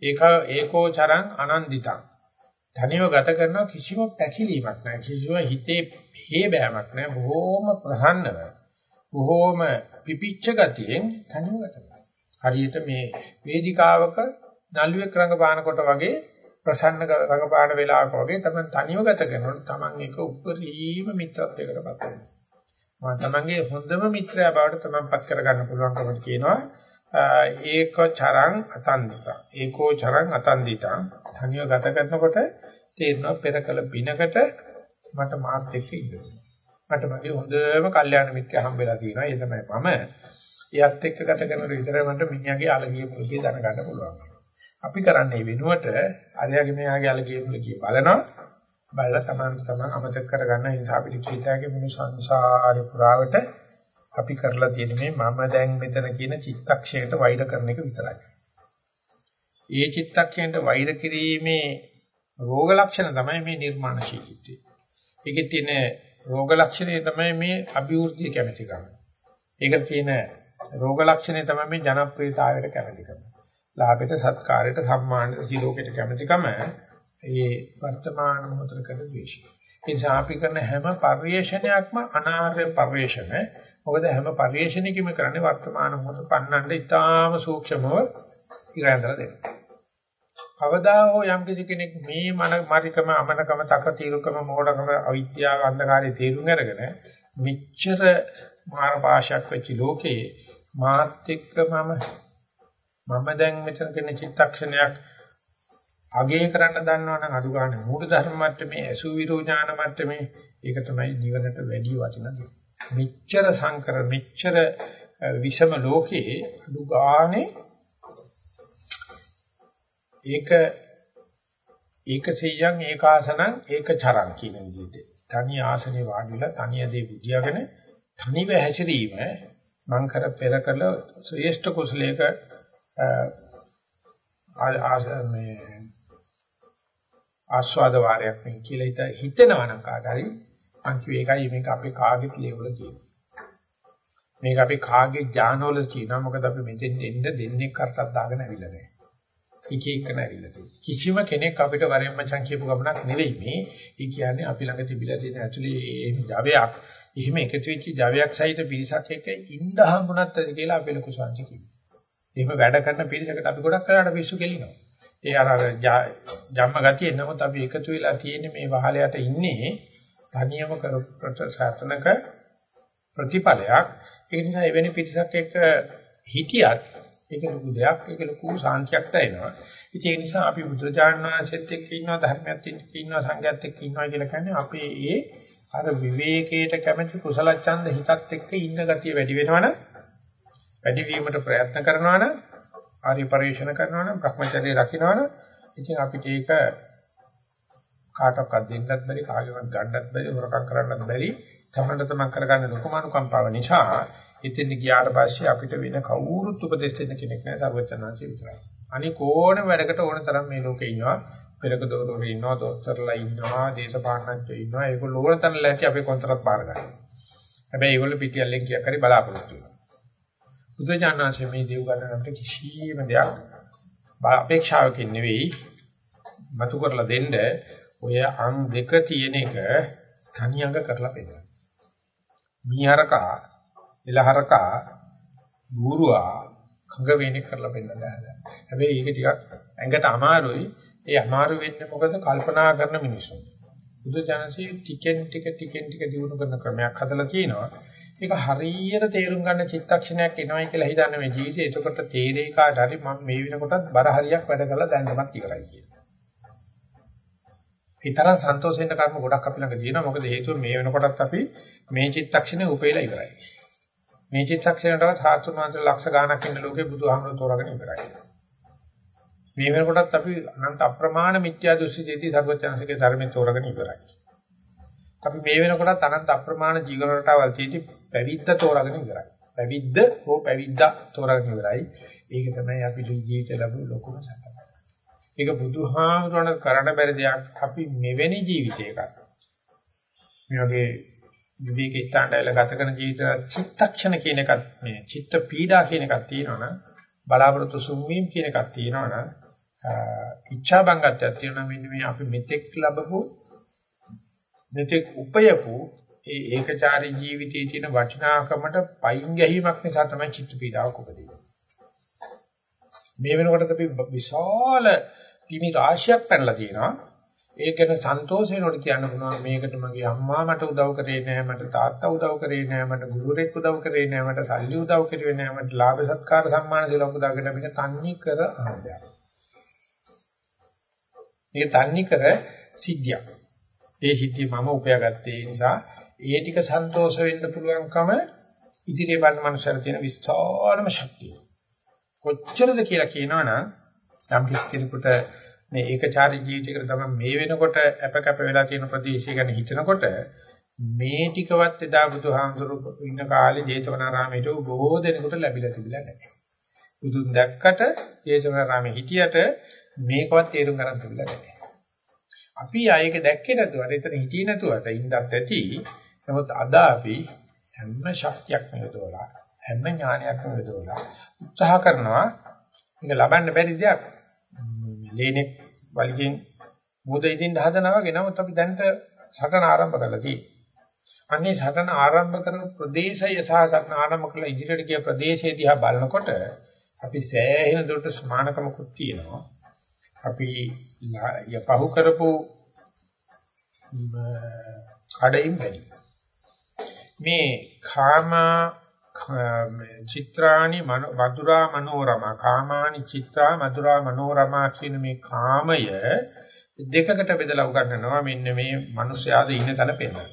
ඒක ඒකෝ චරං අනන්දිතං. තනියම ගත කරන කිසිම පැකිලීමක් නැහැ. කිසිම හිතේ හේබෑමක් නැහැ. බොහෝම ප්‍රසන්නව. බොහෝම පිපිච්ච ගතියෙන් තනියම ගත කරනවා. හරියට මේ වේදිකාවක නළුවෙක් රඟපානකොට වගේ ප්‍රසන්න රඟපාන වෙලාවක වගේ තමයි තනියම ගත කරනකොට Taman එක උපරිම මිත්‍රත්වයකටපත් වෙනවා. මම Tamanගේ හොඳම මිත්‍රයා බවට Tamanපත් කරගන්න පුළුවන්කම කියනවා. ඒක චරං අතන්දිත. ඒකෝ චරං අතන්දිත. තනියම ගත කරනකොට තේරෙනවා පෙරකල බිනකට මට මාත් එක්ක ඉන්න. මට මගේ හොඳම කල්යාණ මිත්‍රයා හම්බෙලා තියෙනවා. ඒ තමයි මම. එයත් එක්ක ගත කරනකොට විතරයි මට මිනිහාගේ අලගිය මුලදී දැනගන්න පුළුවන්. අපි කරන්නේ වෙනුවට අරයාගේ මෙයාගේ අලගිය මුලදී බලනවා. බලලා තමන් තමන් අමතක කරගන්න නිසා අපිට කීතයගේ මුළු සංසාරේ පුරාවට අපි කරලා තියෙන්නේ මම දැන් මෙතන කියන චිත්තක්ෂයට වෛර කරන එක විතරයි. ඒ චිත්තක්ෂයට වෛර කිරීමේ රෝග ලක්ෂණ තමයි මේ නිර්මාණශීලීත්වය. ඒකේ තියෙන රෝග ලක්ෂණය තමයි මේ අභිවෘද්ධිය කැමැතිකම. ඒකට තියෙන රෝග ලක්ෂණය තමයි මේ ජනප්‍රියතාවයට කැමැතිකම. ලාභයට, සත්කාරයට, සම්මානයට, සීලෝකයට කැමැතිකම ඒ වර්තමාන මොහොතකට ද්වේෂය. ඒ නිසා අපි කරන හැම පරිේශනයක්ම අනාර්ය පරිේශන. මොකද හැම පරිේශනයකම කරන්නේ වර්තමාන මොහොත පන්නන්න ඉතාම සූක්ෂමව ඉරැඳලා දෙනවා. කවදා හෝ යම් කෙනෙක් මේ මන මාරිකම අමනකම තකතිරුකම මෝඩකම අවිද්‍යාව අන්ධකාරයේ තේරුම් අරගෙන මෙච්චර මාර පාශයක් වෙච්ච ලෝකේ මාත් එක්ක මම මම දැන් මෙතන කියන චිත්තක්ෂණයක් අගේ කරන්න දන්නවනම් අඩු ගන්න මූල ධර්ම මට්ටමේ අසු විරෝඥාන මට්ටමේ ඒක තමයි නිවනට වැඩි වටින දේ. මෙච්චර සංකර මෙච්චර විෂම ලෝකේ අඩු ගානේ ඒක ඒක සියයන් ඒකාසනං ඒක චරං කියන විදිහට. තනි ආසනේ වාඩිලා තනිය දේ බුදියාගෙන තනිව හැසිරීම මං කර පෙර කළ ශ්‍රේෂ්ඨ කුසලයක ආස මේ ආස්වාද වාරයක් මේ කියලා හිත හිතෙනවා නම් කාට හරි අන්තිම ඒකයි මේක අපේ කාගෙත් ලේවල තියෙනවා. මේක අපි කාගේ ඥානවල තියෙනවා මොකද අපි මෙතෙන් එන්න දෙන්නේ කරටක් දාගෙන ඇවිල්ලා නැහැ. එක එක නැරිලා තියෙනවා. කිසිම කෙනෙක් අපිට වරෙන් මචං කියපු ගමනක් නෙවෙයි මේ. ඒ කියන්නේ අපි ළඟ තිබිලා තියෙන ඇතුලේ එහෙම ජවයක්, එහෙම එකතු වෙච්ච ජවයක් සහිත පිරිසක් එක්ක ඉන්න හම්බුණත් ඇති කියලා අපි ලොකු සංසි කිව්වා. එහෙම වැඩ කරන පිරිසකට අපි ගොඩක් කරාට පිස්සු කෙලිනවා. ඒ අර ජම්ම ගතිය නමුත් අපි එකතු වෙලා තියෙන මේ වහලයට ඉන්නේ තනියම කරපු සාතනක ප්‍රතිපලයක්. ඒ නිසා එවැනි පිරිසක් එක්ක හිටියත් ඒක ලොකු දෙයක් ඒක ලොකු සාන්තියක් දැනෙනවා ඉතින් ඒ නිසා අපි බුදුරජාණන් වහන්සේත් එක්ක ඉන්නවා ධර්මයත් එක්ක ඉන්නවා සංඝයත් එක්ක ඉන්නවා කියලා කියන්නේ අපේ ඒ අර විවේකයට කැමැති කුසල ඡන්ද හිතත් එක්ක ඉන්න ගතිය වැඩි වෙනවනම් වැඩි වීමට ප්‍රයත්න කරනවනම් ආර්ය පරිශ්‍රණ කරනවනම් Brahmacharya රකින්නවනම් ඉතින් අපිට ඒක කාටවත් දෙන්නත් බැරි කාගේවත් ගන්නත් බැරි හොරකම් කරන්නත් බැරි තමන්ට තමන් කරගන්න ලොකුමනුකම්පාව නිසා ඉතින් ගියාට පස්සේ අපිට වෙන කවුරුත් උපදෙස් දෙන්න කෙනෙක් නැහැ සර්වචනාංශය විතරයි. අනික ඕනම වැඩකට ඕන තරම් මේ ලෝකේ ඉන්නවා. පෙරක දොරවරු ඉන්නවා, දොස්තරලා ඉන්නවා, දේශපාලනඥයෝ ඉන්නවා. ඒගොල්ලෝ ඕන තරම් ලැටි අපේ කොන්තරත් බාර ගන්නවා. හැබැයි ඒගොල්ලෝ පිටියල්ලෙන් කියක් හරි බලාපොරොත්තු වෙනවා. බුදුජානනාංශයේ මේ දේව ගන්නට කිසිම දෙයක් අපේක්ෂාවකින් නෙවෙයි මතු කරලා දෙන්න ඔය අං දෙක තියෙන එක තනියඟ කරලා පෙන්නනවා. මීහරකා එලහරකා ගුරුවා කඟ වෙන්නේ කරලා පෙන්නන්න හදලා. හැබැයි ඒක ටිකක් ඇඟට අමාරුයි. ඒ අමාරු වෙන්නේ මොකද කල්පනා කරන මිනිස්සු. බුදු ජානසී ටිකෙන් ටික ටිකෙන් ටික දිනු කරන ක්‍රමයක් හදලා තියෙනවා. ඒක හරියට තේරුම් ගන්න චිත්තක්ෂණයක් එනවයි කියලා හිතන්නේ මේ ජීවිතේ. එතකොට තේරෙයි කාට හරි මම මේ වෙනකොටත් බර හරියක් වැඩ කරලා දැන් තමයි ඉවරයි කියලා. ඊතරම් සන්තෝෂ වෙන්න කර්ම ගොඩක් අපි ළඟ තියෙනවා. මොකද හේතුව මේ වෙනකොටත් අපි මේ චිත්තක්ෂණේ උපේලා ඉවරයි. මේ චිත්තක්ෂණයටවත් සාතුන් වහන්සේ ලක්ෂ ගාණක් ඉන්න ලෝකේ බුදුහාමුදුරුවෝ තෝරාගෙන ඉවරයි. මේ වෙනකොටත් අපි අනන්ත අප්‍රමාණ මිත්‍යා දෘෂ්ටියේදී සර්වඥාන්සේගේ ධර්මයෙන් තෝරාගෙන ඉවරයි. අපි මේ වෙනකොටත් අනන්ත අප්‍රමාණ ජීවන රටාවල් තියෙදි පැවිද්ද තෝරාගෙන ඉවරයි. පැවිද්ද හෝ පැවිද්දා තෝරාගෙන ඉවරයි. ඒක තමයි අපි ජීවිත ලැබුණු ලොකුම සැප. ඒක බුදුහාමුදුරණ කරන්න බැරි දෙයක් අපි මෙවැනි ජීවිතයක මේ වගේ විවේක ස්ථානවල ගත කරන ජීවිත චිත්තක්ෂණ කියන එකත් මේ චිත්ත පීඩා කියන එකක් තියෙනවනම් බලාපොරොත්තු සුන්වීම කියන එකක් තියෙනවනම් ඉච්ඡා බංගත්වයක් තියෙනවා මෙන්න මේ අපි මෙතෙක් ලැබපු මෙතෙක් උපයපු ඒ ඒකචාරී ජීවිතයේ තියෙන වටිනාකමට පයින් ගැහිමක් නිසා තමයි චිත්ත පීඩාවක් උපදින්නේ. මේ වෙනකොට අපි විශාල පිමි රාශියක් පැනලා තියෙනවා. ඒක ගැන සන්තෝෂ වෙනකොට කියන්න පුළුවන් මේකට මගේ අම්මා මට උදව් කරේ නෑ මට තාත්තා උදව් කරේ නෑ මට ගුරුවරයෙක් උදව් කරේ නෑ මට සල්ලි උදව් කරේ නෑ මට ලාභ සත්කාර සම්මාන සිලෝක දාගෙන මේක තන්නේ කර ආරම්භයක්. මේක තන්නේ කර සිද්ධියක්. ඒ සිද්ධිය මම උපයාගත්තේ නිසා ඒ ටික සන්තෝෂ වෙන්න පුළුවන්කම ඉදිරියේ බලන මනුස්සයර තියෙන විශාලම ශක්තිය. කොච්චරද කියලා කියනවනම් යම් කිසි කෙනෙකුට මේ ඒකචාරී ජීවිතයකට තමයි මේ වෙනකොට අප කැප වෙලා තියෙන ප්‍රදේශය ගැන හිතනකොට මේ ටිකවත් එදා බුදුහාමුදුරු ඉන්න කාලේ ජේතවනාරාමයේ බොහෝ දෙනෙකුට ලැබිලා තිබිලා නැහැ. බුදුන් දැක්කට ජේතවනාරාමයේ හිටියට මේකවත් තේරුම් ගන්න තිබිලා නැහැ. අපි ආයක දැක්කේ නැතුවට එතන හිටියේ නැතුවට ඉඳත් ඇති. නමුත් අද අපි හැම ශක්තියක්ම යොදවලා හැම ඥානයක්ම යොදවලා උත්සාහ කරනවා මේක ලබන්න බැරි දෙයක්. ලේනේ වලිගෙන් මොද ඉදින් හදනවා වගේ නමුත් අපි දැනට සටන ආරම්භ කරලා තියෙනවා. අන්නේ සටන ආරම්භ කරන ප්‍රදේශය සහ සටන ආරම්භ කළ ඉදිරියට ගිය ප්‍රදේශය දිහා බලනකොට අපි සෑහෙන දුරට සමානකමකුත් තියෙනවා. අපි යපහු කරපු කඩයින් බැරි. මේ කාම චිත්‍රානි මధుරා මනෝරමා කාමානි චිත්‍රා මధుරා මනෝරමා කියන මේ කාමය දෙකකට බෙදලා උගන්වනවා මෙන්න මේ මිනිස්යාද ඉන්න තැන පෙන්නන.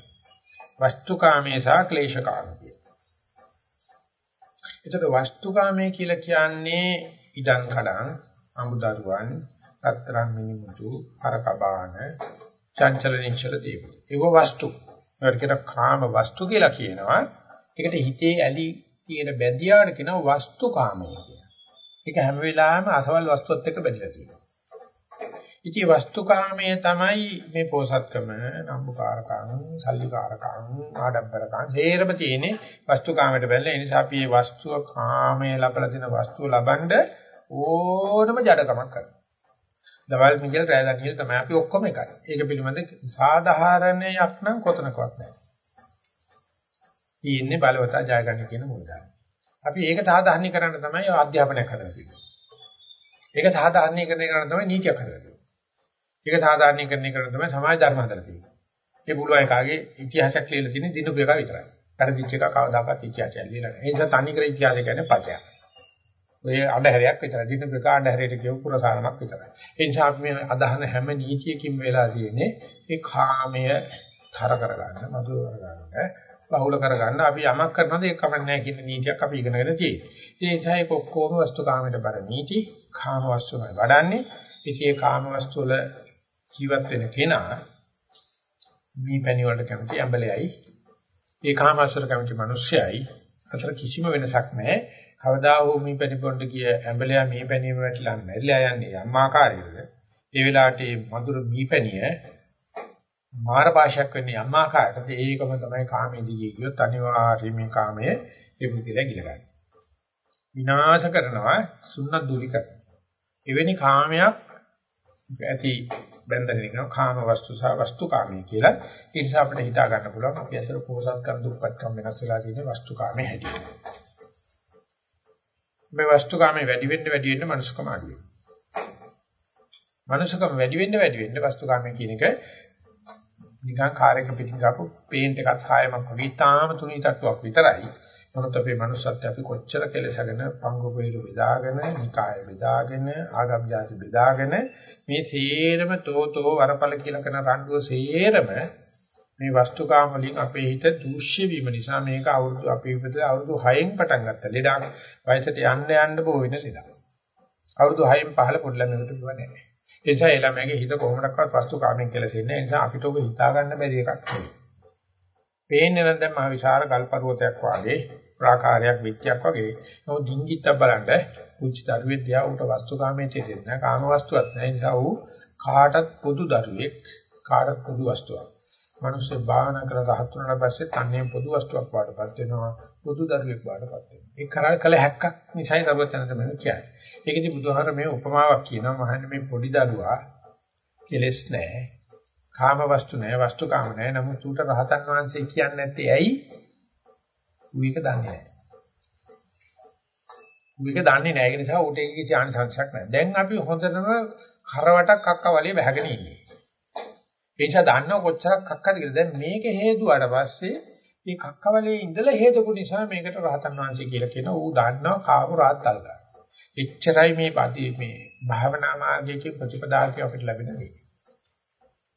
වස්තුකාමයේ සහ ක්ලේශකාමයේ. එතකොට වස්තුකාමයේ කියලා කියන්නේ ඉඩම් කඩම් අමුදරුවන් රත්තරන් මිනිමුතු අරකබාන චංචල නිශ්චල දේවල්. ඒක වස්තු. ඒකට කියන කාම වස්තු කියලා කියනවා. ඒකට හිතේ ඇලි තියෙන බැඳියාට කියනවා වස්තුකාමය කියලා. ඒක හැම වෙලාවෙම අසවල් වස්තුවත් එක්ක බැඳලා තියෙනවා. ඉතින් වස්තුකාමයේ තමයි මේ පෝසත්කම, නම්බුකාරකම්, සල්ලිකාරකම්, ආඩම්බරකම් සේරම තියෙන්නේ වස්තුකාමයට බැලලා. ඒ නිසා අපි මේ වස්තුව කාමයේ ලබලා දෙන වස්තුව ලබනද ඕනම ජඩකමක් කරනවා. දවල් මිගල රැය දනියල තමයි අපි ඔක්කොම එකයි. ඒක පිළිබඳ සාධාරණයක් නම් කොතනකවත් නැහැ. තියෙන්නේ බලවතා ජය ගන්න කියන මූලධර්ම. අපි ඒක සාධාරණීකරන්න තමයි අධ්‍යාපනය කරලා තියෙන්නේ. ඒක සාධාරණීකරණය කරන්න තමයි නීතියක් කරලා තියෙන්නේ. ඒක සාධාරණීකරණය කරන්න තමයි සමාජ ධර්ම හදලා තියෙන්නේ. ඒ පුළුවන් එකාගේ ඉතිහාසයක් ලියලා තියෙන දිනුපු එක විතරයි. පරිදිච්ච එක කවදාකවත් ඉතිහාසයක් ලියලා නැහැ. ඒ නිසා තනි කර ඉතිහාසය කියන්නේ පචයක්. ඔය අඬහැරයක් විතරයි. දිනුපු එක අඬහැරයට කියව පුරසාරමක් විතරයි. ඒ නිසා අපි මේ අදහන හැම නීතියකින් වෙලා තියෙන්නේ ඒ කාමය තර කරගන්න, මధుර කරගන්න, බහුල කරගන්න. අපි යමක් කරනද ඒක කමක් නැහැ කියන නීතියක් අපි ඉගෙනගෙන තියෙන්නේ. ඒ නිසා ඒක ඔක්කොම වස්තු කාමයට බර නීති, කාම වස්තුමයි වඩන්නේ. ඉතින් ඒ කාම වස්තු වල ජීවත් වෙන කෙනා මේ පැණි වලට කැමති ඇඹලෙයි ඒ කාමසර කැමති මිනිස්සයයි. අතර කිසිම වෙනසක් නැහැ. කවදා හෝ මේ පැණි පොණ්ඩ කිය ඇඹලයා මේ පැණිම වැටිලා මැරිලා යන්නේ යම් ආකාරයකද? ඒ වෙලාවට මේ මధుර මේ පැණිය මාර භාෂයක් වෙන්නේ යම් ආකාරයකට ඒකම තමයි කාමයේදී කියොත් අනිවාර්යයෙන් මේ කාමයේ ඒ පුදුලා ගිල ගන්න විනාශ කරනවා සුන්නත් දුලි කරනවා එවැනි කාමයක් ඇති බැඳගෙන ඉන්නවා කාම වස්තු සහ වස්තු කාමී කියලා. ඒ නිසා අපිට හිතා ගන්න පුළුවන් අපි අසර පොහසත්කම් දුප්පත්කම් වෙනස් වෙලා තියෙන වස්තු කාමයේ හැටි. මේ වස්තු කාමයේ වැඩි වෙන්න වැඩි වෙන්න මනුෂ්‍යකම අඩු වෙනවා. මනුෂ්‍යකම වැඩි වෙන්න වැඩි වෙන්න වස්තු කාමයේ කියන එක නිකන් කාර් එක පිටින් ගාපු පේන්ට් එකක් සායමක් වගේ තාම තුනී තට්ටුවක් විතරයි. නමුත් අපේ manussත් අපි කොච්චර කෙලසගෙන පංගු වේලු බෙදාගෙන, නිකාය බෙදාගෙන, ආගම් જાති බෙදාගෙන මේ සේරම තෝතෝ වරපල කියලා කරන රණ්ඩුව සේරම මේ වස්තුකාම වලින් අපේ හිත දූෂ්‍ය වීම නිසා මේක අවුරුදු අපේ විපත අවුරුදු 6න් පටන් ගත්ත ලෙඩක් වයසට යන්න යන්න බෝ වෙන ලෙඩක්. අවුරුදු 6න් පහළ පොඩි ළමයෙකුට දුව නැහැ. ඒ නිසා ඒ ළමයාගේ හිත කොහොමඩක්වත් වස්තුකාමෙන් කෙලසෙන්නේ නැහැ. ඒ නිසා අපිට ඔබ හිතා ගන්න බැරි එකක් නෙවෙයි. පේන්නේ නම් දැන් මහ විශාල ගල් පර්වතයක් වාගේ ප්‍රාකාරයක් විච්චයක් වගේ. නමුත් ඩිංගිත්ත බලන්න කුංචි දරුවෙක් දිහා උට වස්තුකාමයේ තේරෙන්නේ නැහැ. කාම වස්තුවක් නැහැ. නිසා ඌ කාටත් පොදු දරුවෙක් කාටත් පොදු වස්තුවක්. මිනිස්සු භාවනා කරලා රහත් වුණාට පස්සේ තන්නේ පොදු වස්තුවක් වඩපත් වෙනවා. පොදු දරුවෙක් වඩපත් වෙනවා. ඒ කරල් කළ හැක්කක් නිසායි සර්වඥයන් තමයි කියන්නේ. ඒකෙදි බුදුහාර මේ උපමාවක් කියනවා. මහන්නේ මේ පොඩි දරුවා කෙලස් නැහැ. කාම වස්තු නැහැ, වස්තු කාම නැහැ. නමුත් ඌට රහතන් වහන්සේ කියන්නේ නැත්තේ ඇයි? ඌ එක දන්නේ නැහැ. ඌ එක දන්නේ නැහැ. ඒ නිසා ඌට ඒක කිසි ආනිසංසයක් නැහැ. දැන් අපි හොඳටම කරවටක් අක්ක වලිය බහගෙන ඉන්නේ. ඒ නිසා දන්නව කොච්චරක් අක්කද කියලා. දැන් මේක හේතුවාට පස්සේ මේ කක්කවලේ ඉඳලා හේතුපු නිසා මේකට රහතන් වහන්සේ කියලා කියන ඌ දන්නවා කාපු රාත්තල් ගන්න. එච්චරයි මේ පටි මේ භාවනා මාර්ගයේ ප්‍රතිපදාවක අපිට ලැබෙන දේ.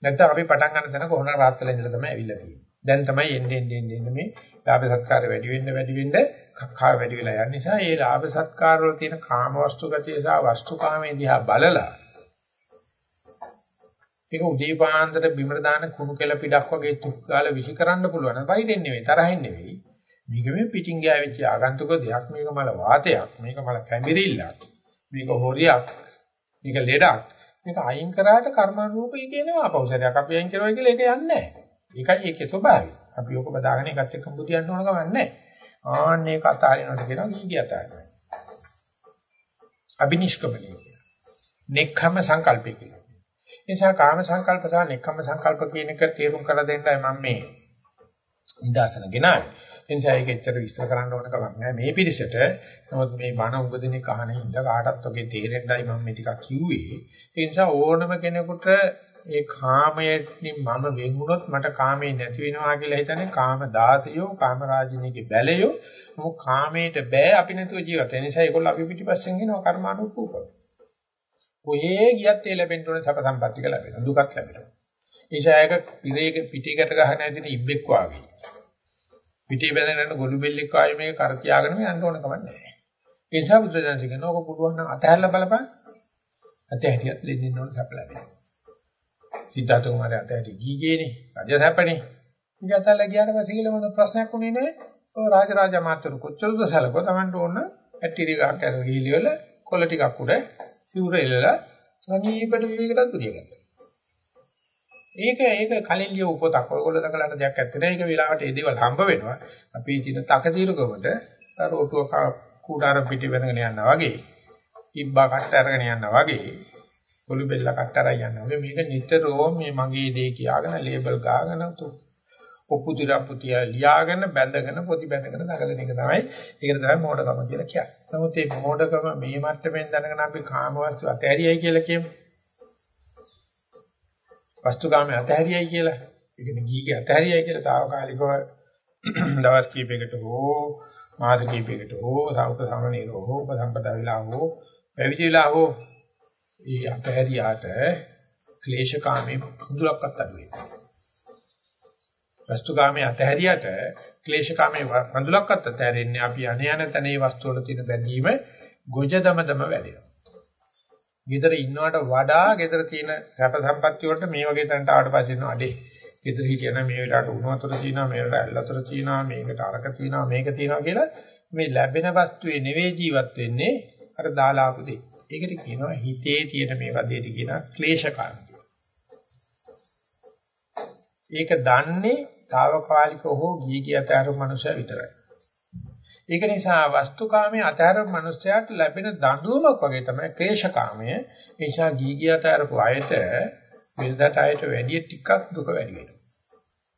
නැත්නම් අපි පටන් ගන්න තැන කොහොමද රාත්තල ඉඳලා තමයි ඇවිල්ලා තියෙන්නේ. දැන් තමයි එන්නේ එන්නේ එන්නේ මේ ලාභ සත්කාර වැඩි වෙන්න වැඩි වෙන්න කක්කා වැඩි වෙලා යන නිසා ඒ ලාභ සත්කාර වල තියෙන කාම වස්තු ගතිය සහ වස්තු කාමයේ දිහා බලලා ඒක උදීපාන්තර බිමර දාන කුණු කෙල පිටක් වගේ තුක් ගාලා විසි කරන්න පුළුවන්. බයිදෙන් නෙවෙයි තරහින් නෙවෙයි. මේක මේ පිටින් ගෑවිච්ච ආගන්තුක දෙයක් මේක මල වාතයක් මේක මල කැමිරිල්ලක් මේක හොරියක් මේක ලෙඩක් මේක අයින් කරාට කර්මානුරූපී කියනවා අපෞසරයක් අපි අයින් කරුවා කියලා ඒක යන්නේ නැහැ. ඒකයි ඒකේ ස්වභාවය. අපි ඕක බදාගෙන එකත් එක්ක බුදියන්න ඕන ගමන් නැහැ. ආන්නේ කතාරිනවට කියනවා ගීගිය අතාරිනවා. අබිනිෂ්ක්‍මණය කියනවා. නෙක්ඛම සංකල්පය කියනවා. නිසා කාම සංකල්ප සහ නෙක්ඛම සංකල්ප කියන එක තේරුම් කරලා දෙන්නයි මම මේ නිදර්ශන ගෙනාවේ. ඒ නිසා ඒක ඇත්තට විස්තර කරන්න ඕන කමක් නැහැ මේ පිළිසෙට. නමුත් මේ බණ උගදිනේ කහන හින්දා කාටත් ඔගේ තේරෙන්නයි මම මේ ටිකක් කිව්වේ. ඒ නිසා ඕනම කෙනෙකුට ඒ කාමයෙන් මම වෙන්ුණොත් මට කාමේ නැති වෙනවා කියලා හිතන්නේ කාම දාසයෝ කාම රාජිනීගේ බැලයෝ මොක කාමයට බෑ අපි නැතුව ජීවත් වෙන නිසා ඒගොල්ලෝ අපි පිටිපස්සෙන් එනවා කර්මානුකූලව. කොහේ ගියත් ඒ ලැබෙන්න ඕනේ සැප සම්පත් ටික ලැබෙනවා දුකත් ලැබෙනවා. ඒසයක පිරේක පිටිකට ගහන ඇදින ඉබ්බෙක් වාගේ. පිටේ බැඳගෙන ගොළු බෙල්ලෙක් වාගේ මේක කර තියාගෙන යන්න ඕන කමක් නැහැ. ඒ නිසා බුදුදහම කියනවා ඔක පුළුවන් නම් අතහැරලා බලපන්. අතහැරියත් දෙන්න ඕන සැප ලැබෙනවා. සිද්ධාර්ථ කුමාරයා අතහැරි ගීගේනේ රජ සැපනේ. ඉතින් අතහැරලා ගියාට පස්සේ කියලා මොන ප්‍රශ්නයක් උනේ නැහැ. ඔය රාජරාජ මාත්‍රු කොච්චරද සැලකෝ Tamanට ඕන ඇට්ටිරි ගහක් අරගෙන ගිහිලිවල කොළ ටිකක් උඩ සිවුර එලලා සනීපට විවේකයට දුරිය ගත්තා. ඒක ඒක කලින් ලියව පොතක්. ඔයගොල්ලෝ දකලාට දෙයක් ඇත්තේ නැහැ. ඒක වෙලාවට ඒ දේවල් හම්බ වෙනවා. අපි ඉතින් තකතිරකමට රෝටුව කුඩාර පිටි වෙනගෙන යනවා වගේ. ඉබ්බා කට්ට අරගෙන යනවා වගේ. පොළු බෙල්ල කට්ට අරගෙන යනවා වගේ. මේක නිතරම මේ මගේ දේ කියාගෙන ලේබල් ගාගෙන ඔප්පු තිරප්පුතිය ලියාගෙන බැඳගෙන පොඩි බැඳගෙන නගලන එක තමයි ඒකට තමයි මෝඩකම කියලා කියන්නේ. නමුත් මේ මෝඩකම මේ මට්ටමින් දැනගෙන අපි කාම වස්තු අතහැරියයි කියලා කියමු. වස්තුකාමයේ අතහැරියයි කියලා. ඒ කියන්නේ ගීගේ අතහැරියයි කියලා తాවකාලිකව දවස් කීපයකට හෝ මාස කීපයකට හෝ සෞත සමනීරෝ හෝ උපසම්පදා විලා හෝ පැවිදි විලා හෝ ඒ අතහැරියාට ක්ලේශකාමී හඳුලක්වත් අඩු වෙනවා. වස්තුකාමයේ අතහැරියට ක්ලේශකාමයේ හඳුලක්වත් අතහැරෙන්නේ අපි අනයන තනේ වස්තු වල තියෙන බැඳීම ගොජ දම දම වැඩෙනවා. ගෙදර ඉන්නවට වඩා ගෙදර තියෙන සැප සම්පත්තිය වලට මේ වගේ තැනට ආවට පස්සේ නෝ අඩේ ගෙදර හිටියන මේ වෙලාවට උණු වතුර තියෙනවා මේ වෙලාවට ඇල් වතුර තියෙනවා මේකට අරක තියෙනවා මේක තියෙනවා කියලා මේ ලැබෙන වස්තුවේ නෙවෙයි ජීවත් වෙන්නේ අර දාලා ආපු දෙය. ඒකට කියනවා හිතේ තියෙන මේ වදේට කියනවා ක්ලේශකාම ඒක දන්නේ తాවකාලික හෝ ගිය ගිය අතර මනුෂ්‍ය විතරයි. ඒක නිසා වස්තුකාමයේ අතර මනුස්සයාට ලැබෙන දඬුවමක් වගේ තමයි ක්ලේශකාමය. ඒ නිසා ගීගියට අරපු අයට වෙනදාට අයට වැඩි ටිකක් දුක වැඩි වෙනවා.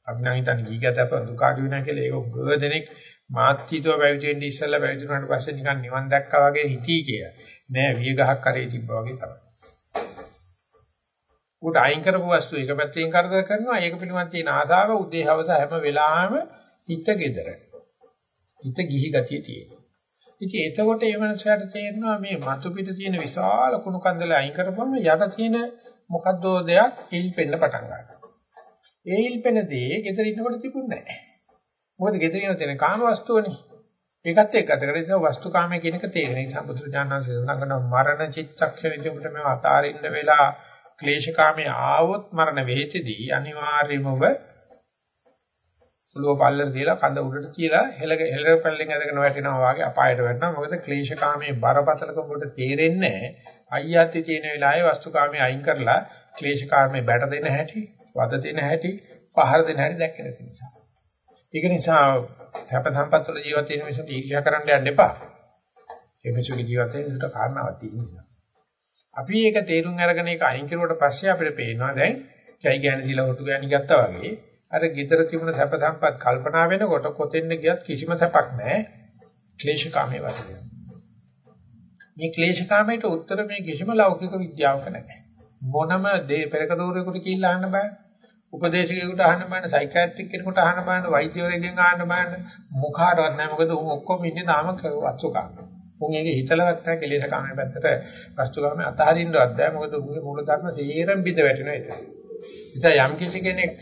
අපි නම් හිතන්නේ ගීගියට අප දුක අඩු වෙනවා කියලා ඒක ගොඩ දෙනෙක් මාත්‍යිතව පැවිදි වෙන්න ඉස්සෙල්ලා පැවිදි වුණාට පස්සේ නිකන් නිවන් දැක්කා වගේ හිතී කියලා. නෑ විය ගහක් කරේ තිබ්බා වගේ තමයි. උට අයින් කරපු වස්තු එක පැත්තකින් කරදර කරනවා ඒක පිළිබඳ තියෙන ආදාව උදේ හවස හැම වෙලාවෙම හිත gedara. හිත ගිහි ගතිය තියෙනවා. ඉතින් එතකොට ඒ මනසට තේරෙනවා මේ මතු පිට තියෙන විශාල කුණු කන්දල අයින් කරපුවම යට තියෙන මොකද්ද දෙයක් ඉල්පෙන්න පටන් ගන්නවා. ඒ ඉල්පෙන දේ ගෙදර ඉන්නකොට තිබුණේ නැහැ. මොකද ගෙදර ඉන්න තියෙන කාම වස්තුවනේ. ඒකත් එක්ක අතකට ඉතින් වස්තු කාමයේ කියන එක තේරෙන නිසා බුදුරජාණන්සේ සඳහන් කරන මරණ චිත්තක්ෂණෙදී උඹට මේ අතාරින්න වෙලා ක්ලේශකාමයේ ආවොත් මරණ වේචෙදී අනිවාර්යයෙන්ම ඔබ ඔළුව පල්ලට තියලා කඳ උඩට තියලා හෙල හෙල පල්ලෙන් ඇදගෙන වැටෙනවා වගේ අපායට වැටෙනවා. මොකද ක්ලේශකාමයේ බරපතලකම උඩට තේරෙන්නේ නැහැ. අයියාත්‍ය තියෙන වෙලාවේ වස්තුකාමයේ අයින් කරලා ක්ලේශකාමයේ බැට දෙන හැටි, වද දෙන හැටි, පහර දෙන හැටි දැක්කේ නැති නිසා. ඒක නිසා සැප සම්පත් වල ජීවත් වෙන මිනිස්සුන්ට ඊර්ෂ්‍යා කරන්න යන්න එපා. ඒ මිනිස්සුගේ ජීවත් වෙන විදිහට කාරණාවක් තියෙනවා. අපි ඒක තේරුම් අරගෙන ඒක අයින් කරුවට පස්සේ අපිට පේනවා දැන් කයි ගෑනි දීලා හොටු ගෑනි ගත්තා වගේ අර gedara තිබුණ සැප සම්පත් කල්පනා වෙනකොට කොතෙන්ද ගියත් කිසිම සැපක් නැහැ. ක්ලේශකාමයේ වශයෙන්. මේ ක්ලේශකාමයට උත්තර මේ කිසිම ලෞකික විද්‍යාවක නැහැ. මොනම දේ පෙරක දෝරේකට කියලා අහන්න බෑ. උපදේශකයෙකුට අහන්න බෑ, සයිකියාට්‍රික් කෙනෙකුට අහන්න බෑ, වෛද්‍යවරයෙක්ගෙන් අහන්න බෑ. මොකාටවත් නැහැ. මොකද උන් ඔක්කොම ඉන්නේ නාම වස්තුකාම. උන් ඒක හිතලවත් නැහැ කෙලෙසකාමයේ පැත්තට වස්තුකාමයේ අතහරින්නවත් බෑ. මොකද උන්ගේ මූල ධර්ම සේරම බිඳ වැටෙනවා ඒක. නිසා යම් කිසි කෙනෙක්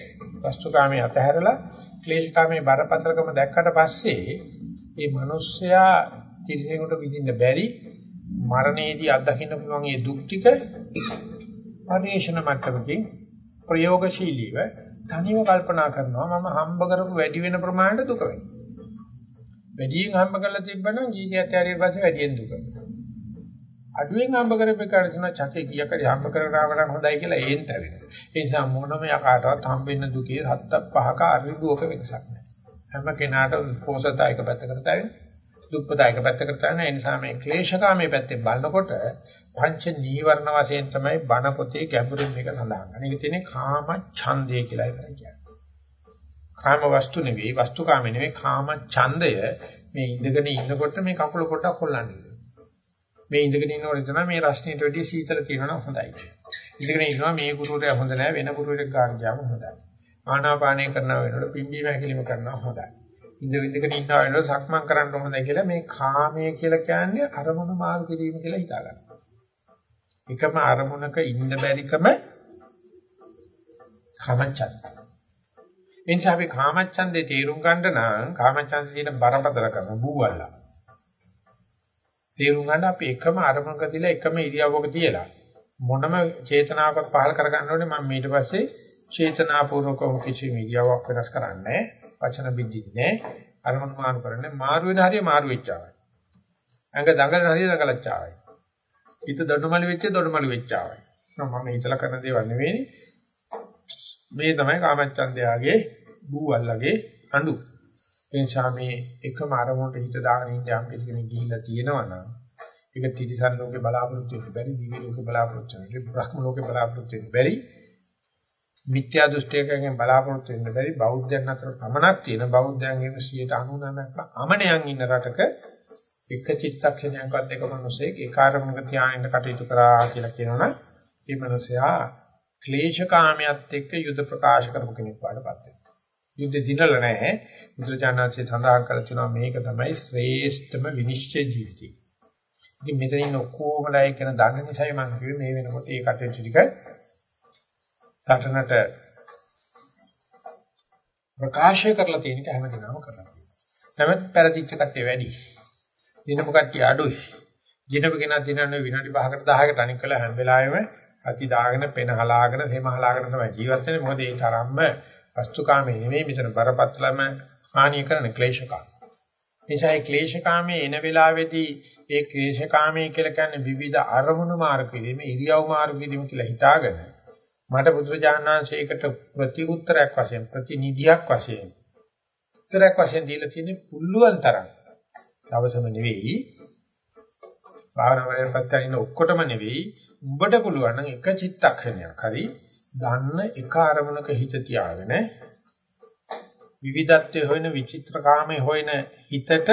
වස්තුකාමයේ අතහැරලා ක්ලේශකාමයේ බරපතලකම දැක්කට පස්සේ මේ මිනිස්සයා තිරසෙකුට විඳින්න බැරි මරණයේදී අත්දකින්න පුළුවන් මේ දුක් ටික පරිේශන මට්ටමකින් ප්‍රයෝගශීලීව තනිව කල්පනා කරනවා මම හම්බ කරපු වැඩි වෙන ප්‍රමාණයට දුක වෙනවා. වැඩියෙන් හම්බ කරලා තිබ්බනම් ජීවිතය ඇරිය පස්සේ වැඩියෙන් දුක. අඩුවෙන් හම්බ කරපේකට කියන චකේ කීයක් හරි හම්බ කරගන්න හොඳයි කියලා ඒන්ට වෙනවා. ඒ නිසා මොනම යකාටවත් හම්බෙන්න දුකේ හත්ත පහක අරිදුවක වෙනසක් නැහැ. හැම කෙනාටම පෝසතයික පැත්තකට තැවෙන, දුප්පතයික පැත්තකට තැවෙන. ඒ නිසා මේ ක්ලේශකාමයේ පැත්තෙන් බලනකොට පංච නීවරණ වශයෙන් තමයි බණ පොතේ ගැඹුරින් මේක සඳහන් කරන්නේ. ඒක තියෙන්නේ කාම ඡන්දය කියලා කියන්නේ. කාම වස්තු නෙවෙයි, වස්තු කාම නෙවෙයි, කාම ඡන්දය මේ ඉඳගෙන ඉන්නකොට මේ කකුල පොඩ්ඩක් කොල්ලන්නේ. මේ ඉඳගෙන ඉන්නකොට තමයි මේ රස්නියට වැඩිය සීතල තියෙනවා හොඳයි. ඉඳගෙන ඉන්නවා මේ ගුරුවරයා හොඳ නැහැ වෙන ගුරුවරෙක් ගන්න ගියාම හොඳයි. ආනාපානය කරනවා වෙනකොට පිම්බීම හැකිලිම කරනවා හොඳයි. ඉඳ ඉඳගෙන ඉන්නවා වෙනකොට සක්මන් කරන්න හොඳයි කියලා මේ කාමය කියලා කියන්නේ අරමුණු මාරු කිරීම කියලා හිතා ගන්නවා. එකම අරමුණක ඉන්න බැරිකම කාමච්ඡන්ද. එනිසා අපි කාමච්ඡන්දේ තේරුම් ගන්න නම් කාමච්ඡන්දේ තියෙන බරපතල කරන බූවල්ලා තේරුම් ගන්න අපි එකම අරමුණක තියලා එකම ඉරියව්වක තියලා මොනම චේතනාවක් පහල කරගන්න ඕනේ මම ඊට පස්සේ චේතනාපූර්වකව කිසි ඉරියව්වක් වෙනස් කරන්නේ වචන බින්දින්නේ අරමුණු මාරු කරන්නේ මාරු වෙන හරිය මාරු වෙච්චාවයි අංග දඟලන හරිය දඟලච්චාවයි හිත දොඩමලි වෙච්ච දොඩමලි වෙච්චාවයි මම හිතලා කරන දේවල් නෙවෙයි මේ තමයි කාමච්ඡන්දයාගේ බූවල්ලගේ අඬු ඒ නිසා මේ එකම අරමුණට හිත දාගෙන ඉන්න යම් කෙනෙක් ගිහිල්ලා තියෙනවා නම් ඒක තිරිසන් ලෝකේ බලාපොරොත්තු වෙන්න බැරි, දිව්‍ය ලෝකේ බලාපොරොත්තු වෙන්න බැරි, බ්‍රහ්ම ලෝකේ බලාපොරොත්තු වෙන්න බැරි. මිත්‍යා දෘෂ්ටියකින් බලාපොරොත්තු වෙන්න බැරි බෞද්ධයන් අතර පමණක් තියෙන බෞද්ධයන්ගෙන් 99%ක් අමනයන් ඉන්න රටක එක චිත්තක්ෂණයක්වත් එක මිනිසෙක් ඒ කාර්යමක තියාගෙන කටයුතු කරා කියලා කියනවනම් ඒ මිනිසයා ක්ලේශකාමයට එක්ක යුද ප්‍රකාශ කරපු කෙනෙක් වඩපත් වෙනවා. යුද්ධ දිනල නැහැ. බුදුචානන්සේ සඳහන් කර තුනා මේක තමයි ශ්‍රේෂ්ඨම විනිශ්චය ජීවිතය. ඉතින් මෙතන ඉන්න ඔක්කොමලා ඒක ගැන දන්න නිසායි මම කිව්වේ මේ වෙනකොට ඒ කටයුතු ටික සටනට ප්‍රකාශය කරලා තියෙන එක හැමදේම කරනවා. නමුත් පෙරදිච්ච කට්ටිය වැඩි. දිනපු කට්ටිය අඩුයි. දිනපු කෙනා දිනන්නේ විනාඩි 5කට 10කට අනික කළ හැම වෙලාවෙම අති දාගෙන පෙන හලාගෙන තෙම හලාගෙන තමයි ජීවත් වෙන්නේ. මොකද ඒ තරම්ම වස්තුකාමේ නෙමෙයි මෙතන බරපතලම හානිය කරන ක්ලේශකාම. නිසා ඒ ක්ලේශකාමයේ එන වෙලාවේදී ඒ ක්ලේශකාමයේ කියලා කියන්නේ විවිධ අරමුණු මාර්ග කිරීම, ඉරියව් මාර්ග කිරීම කියලා හිතාගෙන මට බුදුරජාණන්සේකට ප්‍රති උත්තරයක් වශයෙන් ප්‍රතිනිධියක් වශයෙන් උත්තරයක් වශයෙන් දීලා තියෙන්නේ පුල්ලුවන් තරම්. දවසම නෙවෙයි භාවනා වලපත් ඉන්න ඔක්කොටම නෙවෙයි උඹට පුළුවන් නම් එක චිත්තක්ෂණයක් හරි දන්න එක අරමුණක හිත තියාගෙන විවිධත්වයේ හොයන විචිත්‍රකාමයේ හොයන හිතට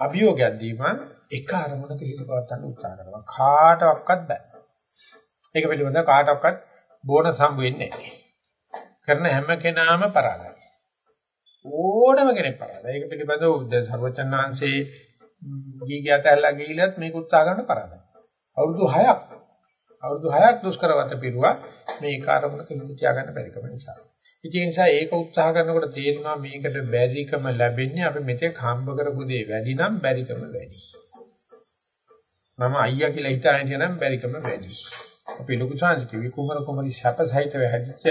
අභියෝගයක් දීම එක අරමුණක හිත පවත්වන්න උත්සාහ කරනවා. කාටවත් බෑ. ඒක පිළිබඳව කාටවත් බෝනස් හම්බ වෙන්නේ නැහැ. කරන හැම කෙනාම පරාදයි. ඕනම කෙනෙක් පරාදයි. ඒක පිළිබඳව සර්වචන්නාංශේ ගීගයට ඇල්ලා ගිහිලත් මේක උත්සාහ කරන්න පරාදයි. අවුරුදු 6ක් අවුරුදු 6ක් දුෂ්කරවත පිරුවා මේ කාර්යමුණ කෙනෙකු තියාගන්න බැරිකම නිසා. ඉතින් ඒ නිසා ඒක උත්සාහ කරනකොට තේරෙනවා මේකට බැරිකම ලැබෙන්නේ අපි මෙතෙක් හම්බ කරපු දේ වැඩි නම් බැරිකම වැඩි. මම අයියා කියලා හිතාගෙන නම් බැරිකම වැඩි. අපි ලොකු chance කිවි කුමර කුමරි සැප සහිතව හැදිච්ච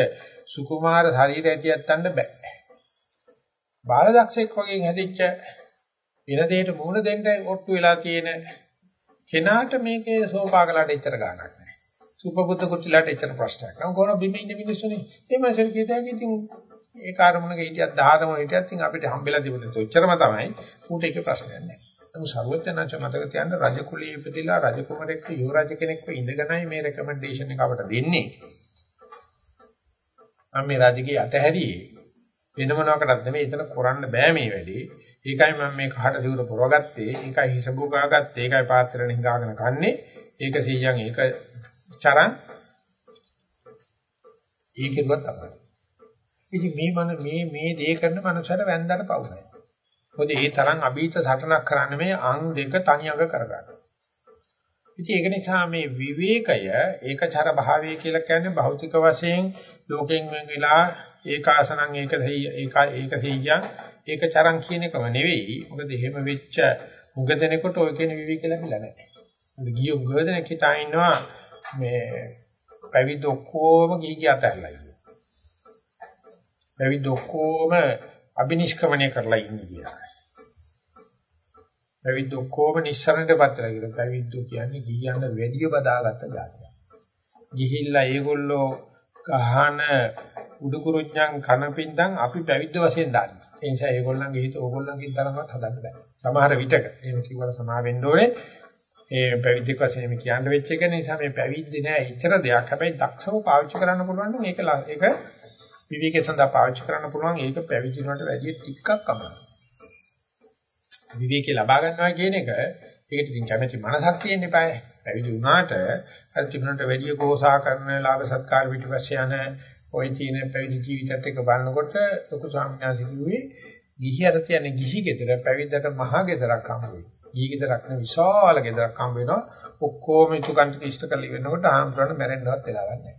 සුකුමාර ශරීරය ඇතියත්තන්න බෑ. බාලදක්ෂෙක් වගේ හැදිච්ච වෙන දෙයකට මුහුණ දෙන්න ඔට්ටු වෙලා තියෙන කෙනාට මේකේ සෝපාගලට එච්චර ගන්නක් සුපබුද්ධ කුටිලට එච්චර ප්‍රශ්නයක් නෑ. කොහොම බිම ඉන්න මිනිස්සුනේ. ඒ මාසෙල් කීයටයි ඉතින් ඒ කාර්මණක හිටියත් 10ම හිටියත් ඉතින් අපිට හම්බෙලා තිබුණේ ඔච්චරම තමයි. ඌට ඒක ප්‍රශ්නයක් නෑ. නමුත් සර්වඥාච මතක තියන්න රජ කුලයේ ඉපදිලා රජ කුමරෙක් යුවරජ කෙනෙක්ව ඉඳගෙනයි මේ රෙකමෙන්ඩේෂන් එක අපට දෙන්නේ. මම මේ රාජකීය අතහැරියේ වෙන මොනවාකටද නෙමෙයි එතන කරන්න බෑ මේ වැඩේ. ඒකයි මම මේ කහට සිවුර පොරවගත්තේ. ඒකයි හිසබු ගාගත්තේ. ඒකයි පාත්‍රෙන් හිඟාගෙන කන්නේ. ඒක 100න් ඒක චරන් ඒකෙවත් තමයි. ඉතින් මේ මන මේ මේ දේ කරන මනුස්සයර වැන්දට පව් නැහැ. මොකද ඒ තරම් අභීත සටනක් කරන්න මේ අං දෙක තනියඟ කරගන්න. ඉතින් ඒක නිසා මේ විවේකය ඒකචර භාවය කියලා කියන්නේ භෞතික වශයෙන් ලෝකෙන් වෙන් වෙලා ඒකාසනං ඒක ඒක ඒක සියයන් ඒකචරං කියන එකම නෙවෙයි. මොකද එහෙම වෙච්ච උග දෙනකොට ඔය කියන විවේක ලැබිලා නැහැ. ගිය උග දෙනෙක් හිතා ඉන්නවා මේ පැවිදි ඔක්කොම ගිහි ගිය අතහැරලා ඉන්නේ. පැවිදි ඔක්කොම අබිනිෂ්ක්‍මණය කරලා ඉන්නේ කියලා. පැවිද්ද ඔක්කොම නිස්සරණයට පත්‍රලා කියලා. පැවිද්ද කියන්නේ ගිහියන් වැඩිය බදාගත්ත જાතිය. ගිහිල්ලා ඒගොල්ලෝ ගහන උඩුකුරුඥන් කනපින්දන් අපි පැවිද්ද වශයෙන් දාන්නේ. ඒ නිසා ඒගොල්ලන්ගේ හිත ඕගොල්ලන්ගෙන් තරමවත් හදන්න බෑ. සමහර විටක එහෙම කිව්වට සමා වෙන්න ඕනේ. ඒ පැවිද්දක වශයෙන් මේ කියන්න වෙච්ච එක නිසා මේ පැවිද්ද නෑ ඉතර දෙයක්. හැබැයි දක්ෂව පාවිච්චි කරන්න පුළුවන් නම් ඒක ඒක විවේකයේ සඳහා පාවිච්චි කරන්න පුළුවන්. ඒක පැවිදි වුණාට වැඩිය ටිකක් අමාරුයි. විවේකී ලබා ගන්නවා කියන එක ඒකට ඉතින් කැමැති මනසක් තියෙන්න eBay. පැවිදි වුණාට අර තිබුණට වැඩි කෝසා කරන ලාභ සත්කාර පිටිපස්සේ යන ওই තියෙන පැවිදි ජීවිතයත් එක්ක බලනකොට ලොකු සාමඥාසිකුවේ ගිහි අර කියන්නේ ගිහි ගෙදර පැවිද්දට මහා ගෙදරක් හම්බ වෙයි. ගිහි ගෙදරක් නෙවෙයි විශාල ගෙදරක් හම්බ වෙනවා. ඔක්කොම ඉතුකන්ට ඉෂ්ට කරලි වෙනකොට ආම්ප්‍රණ මැරෙන්නවත් වෙලා ගන්නෑ.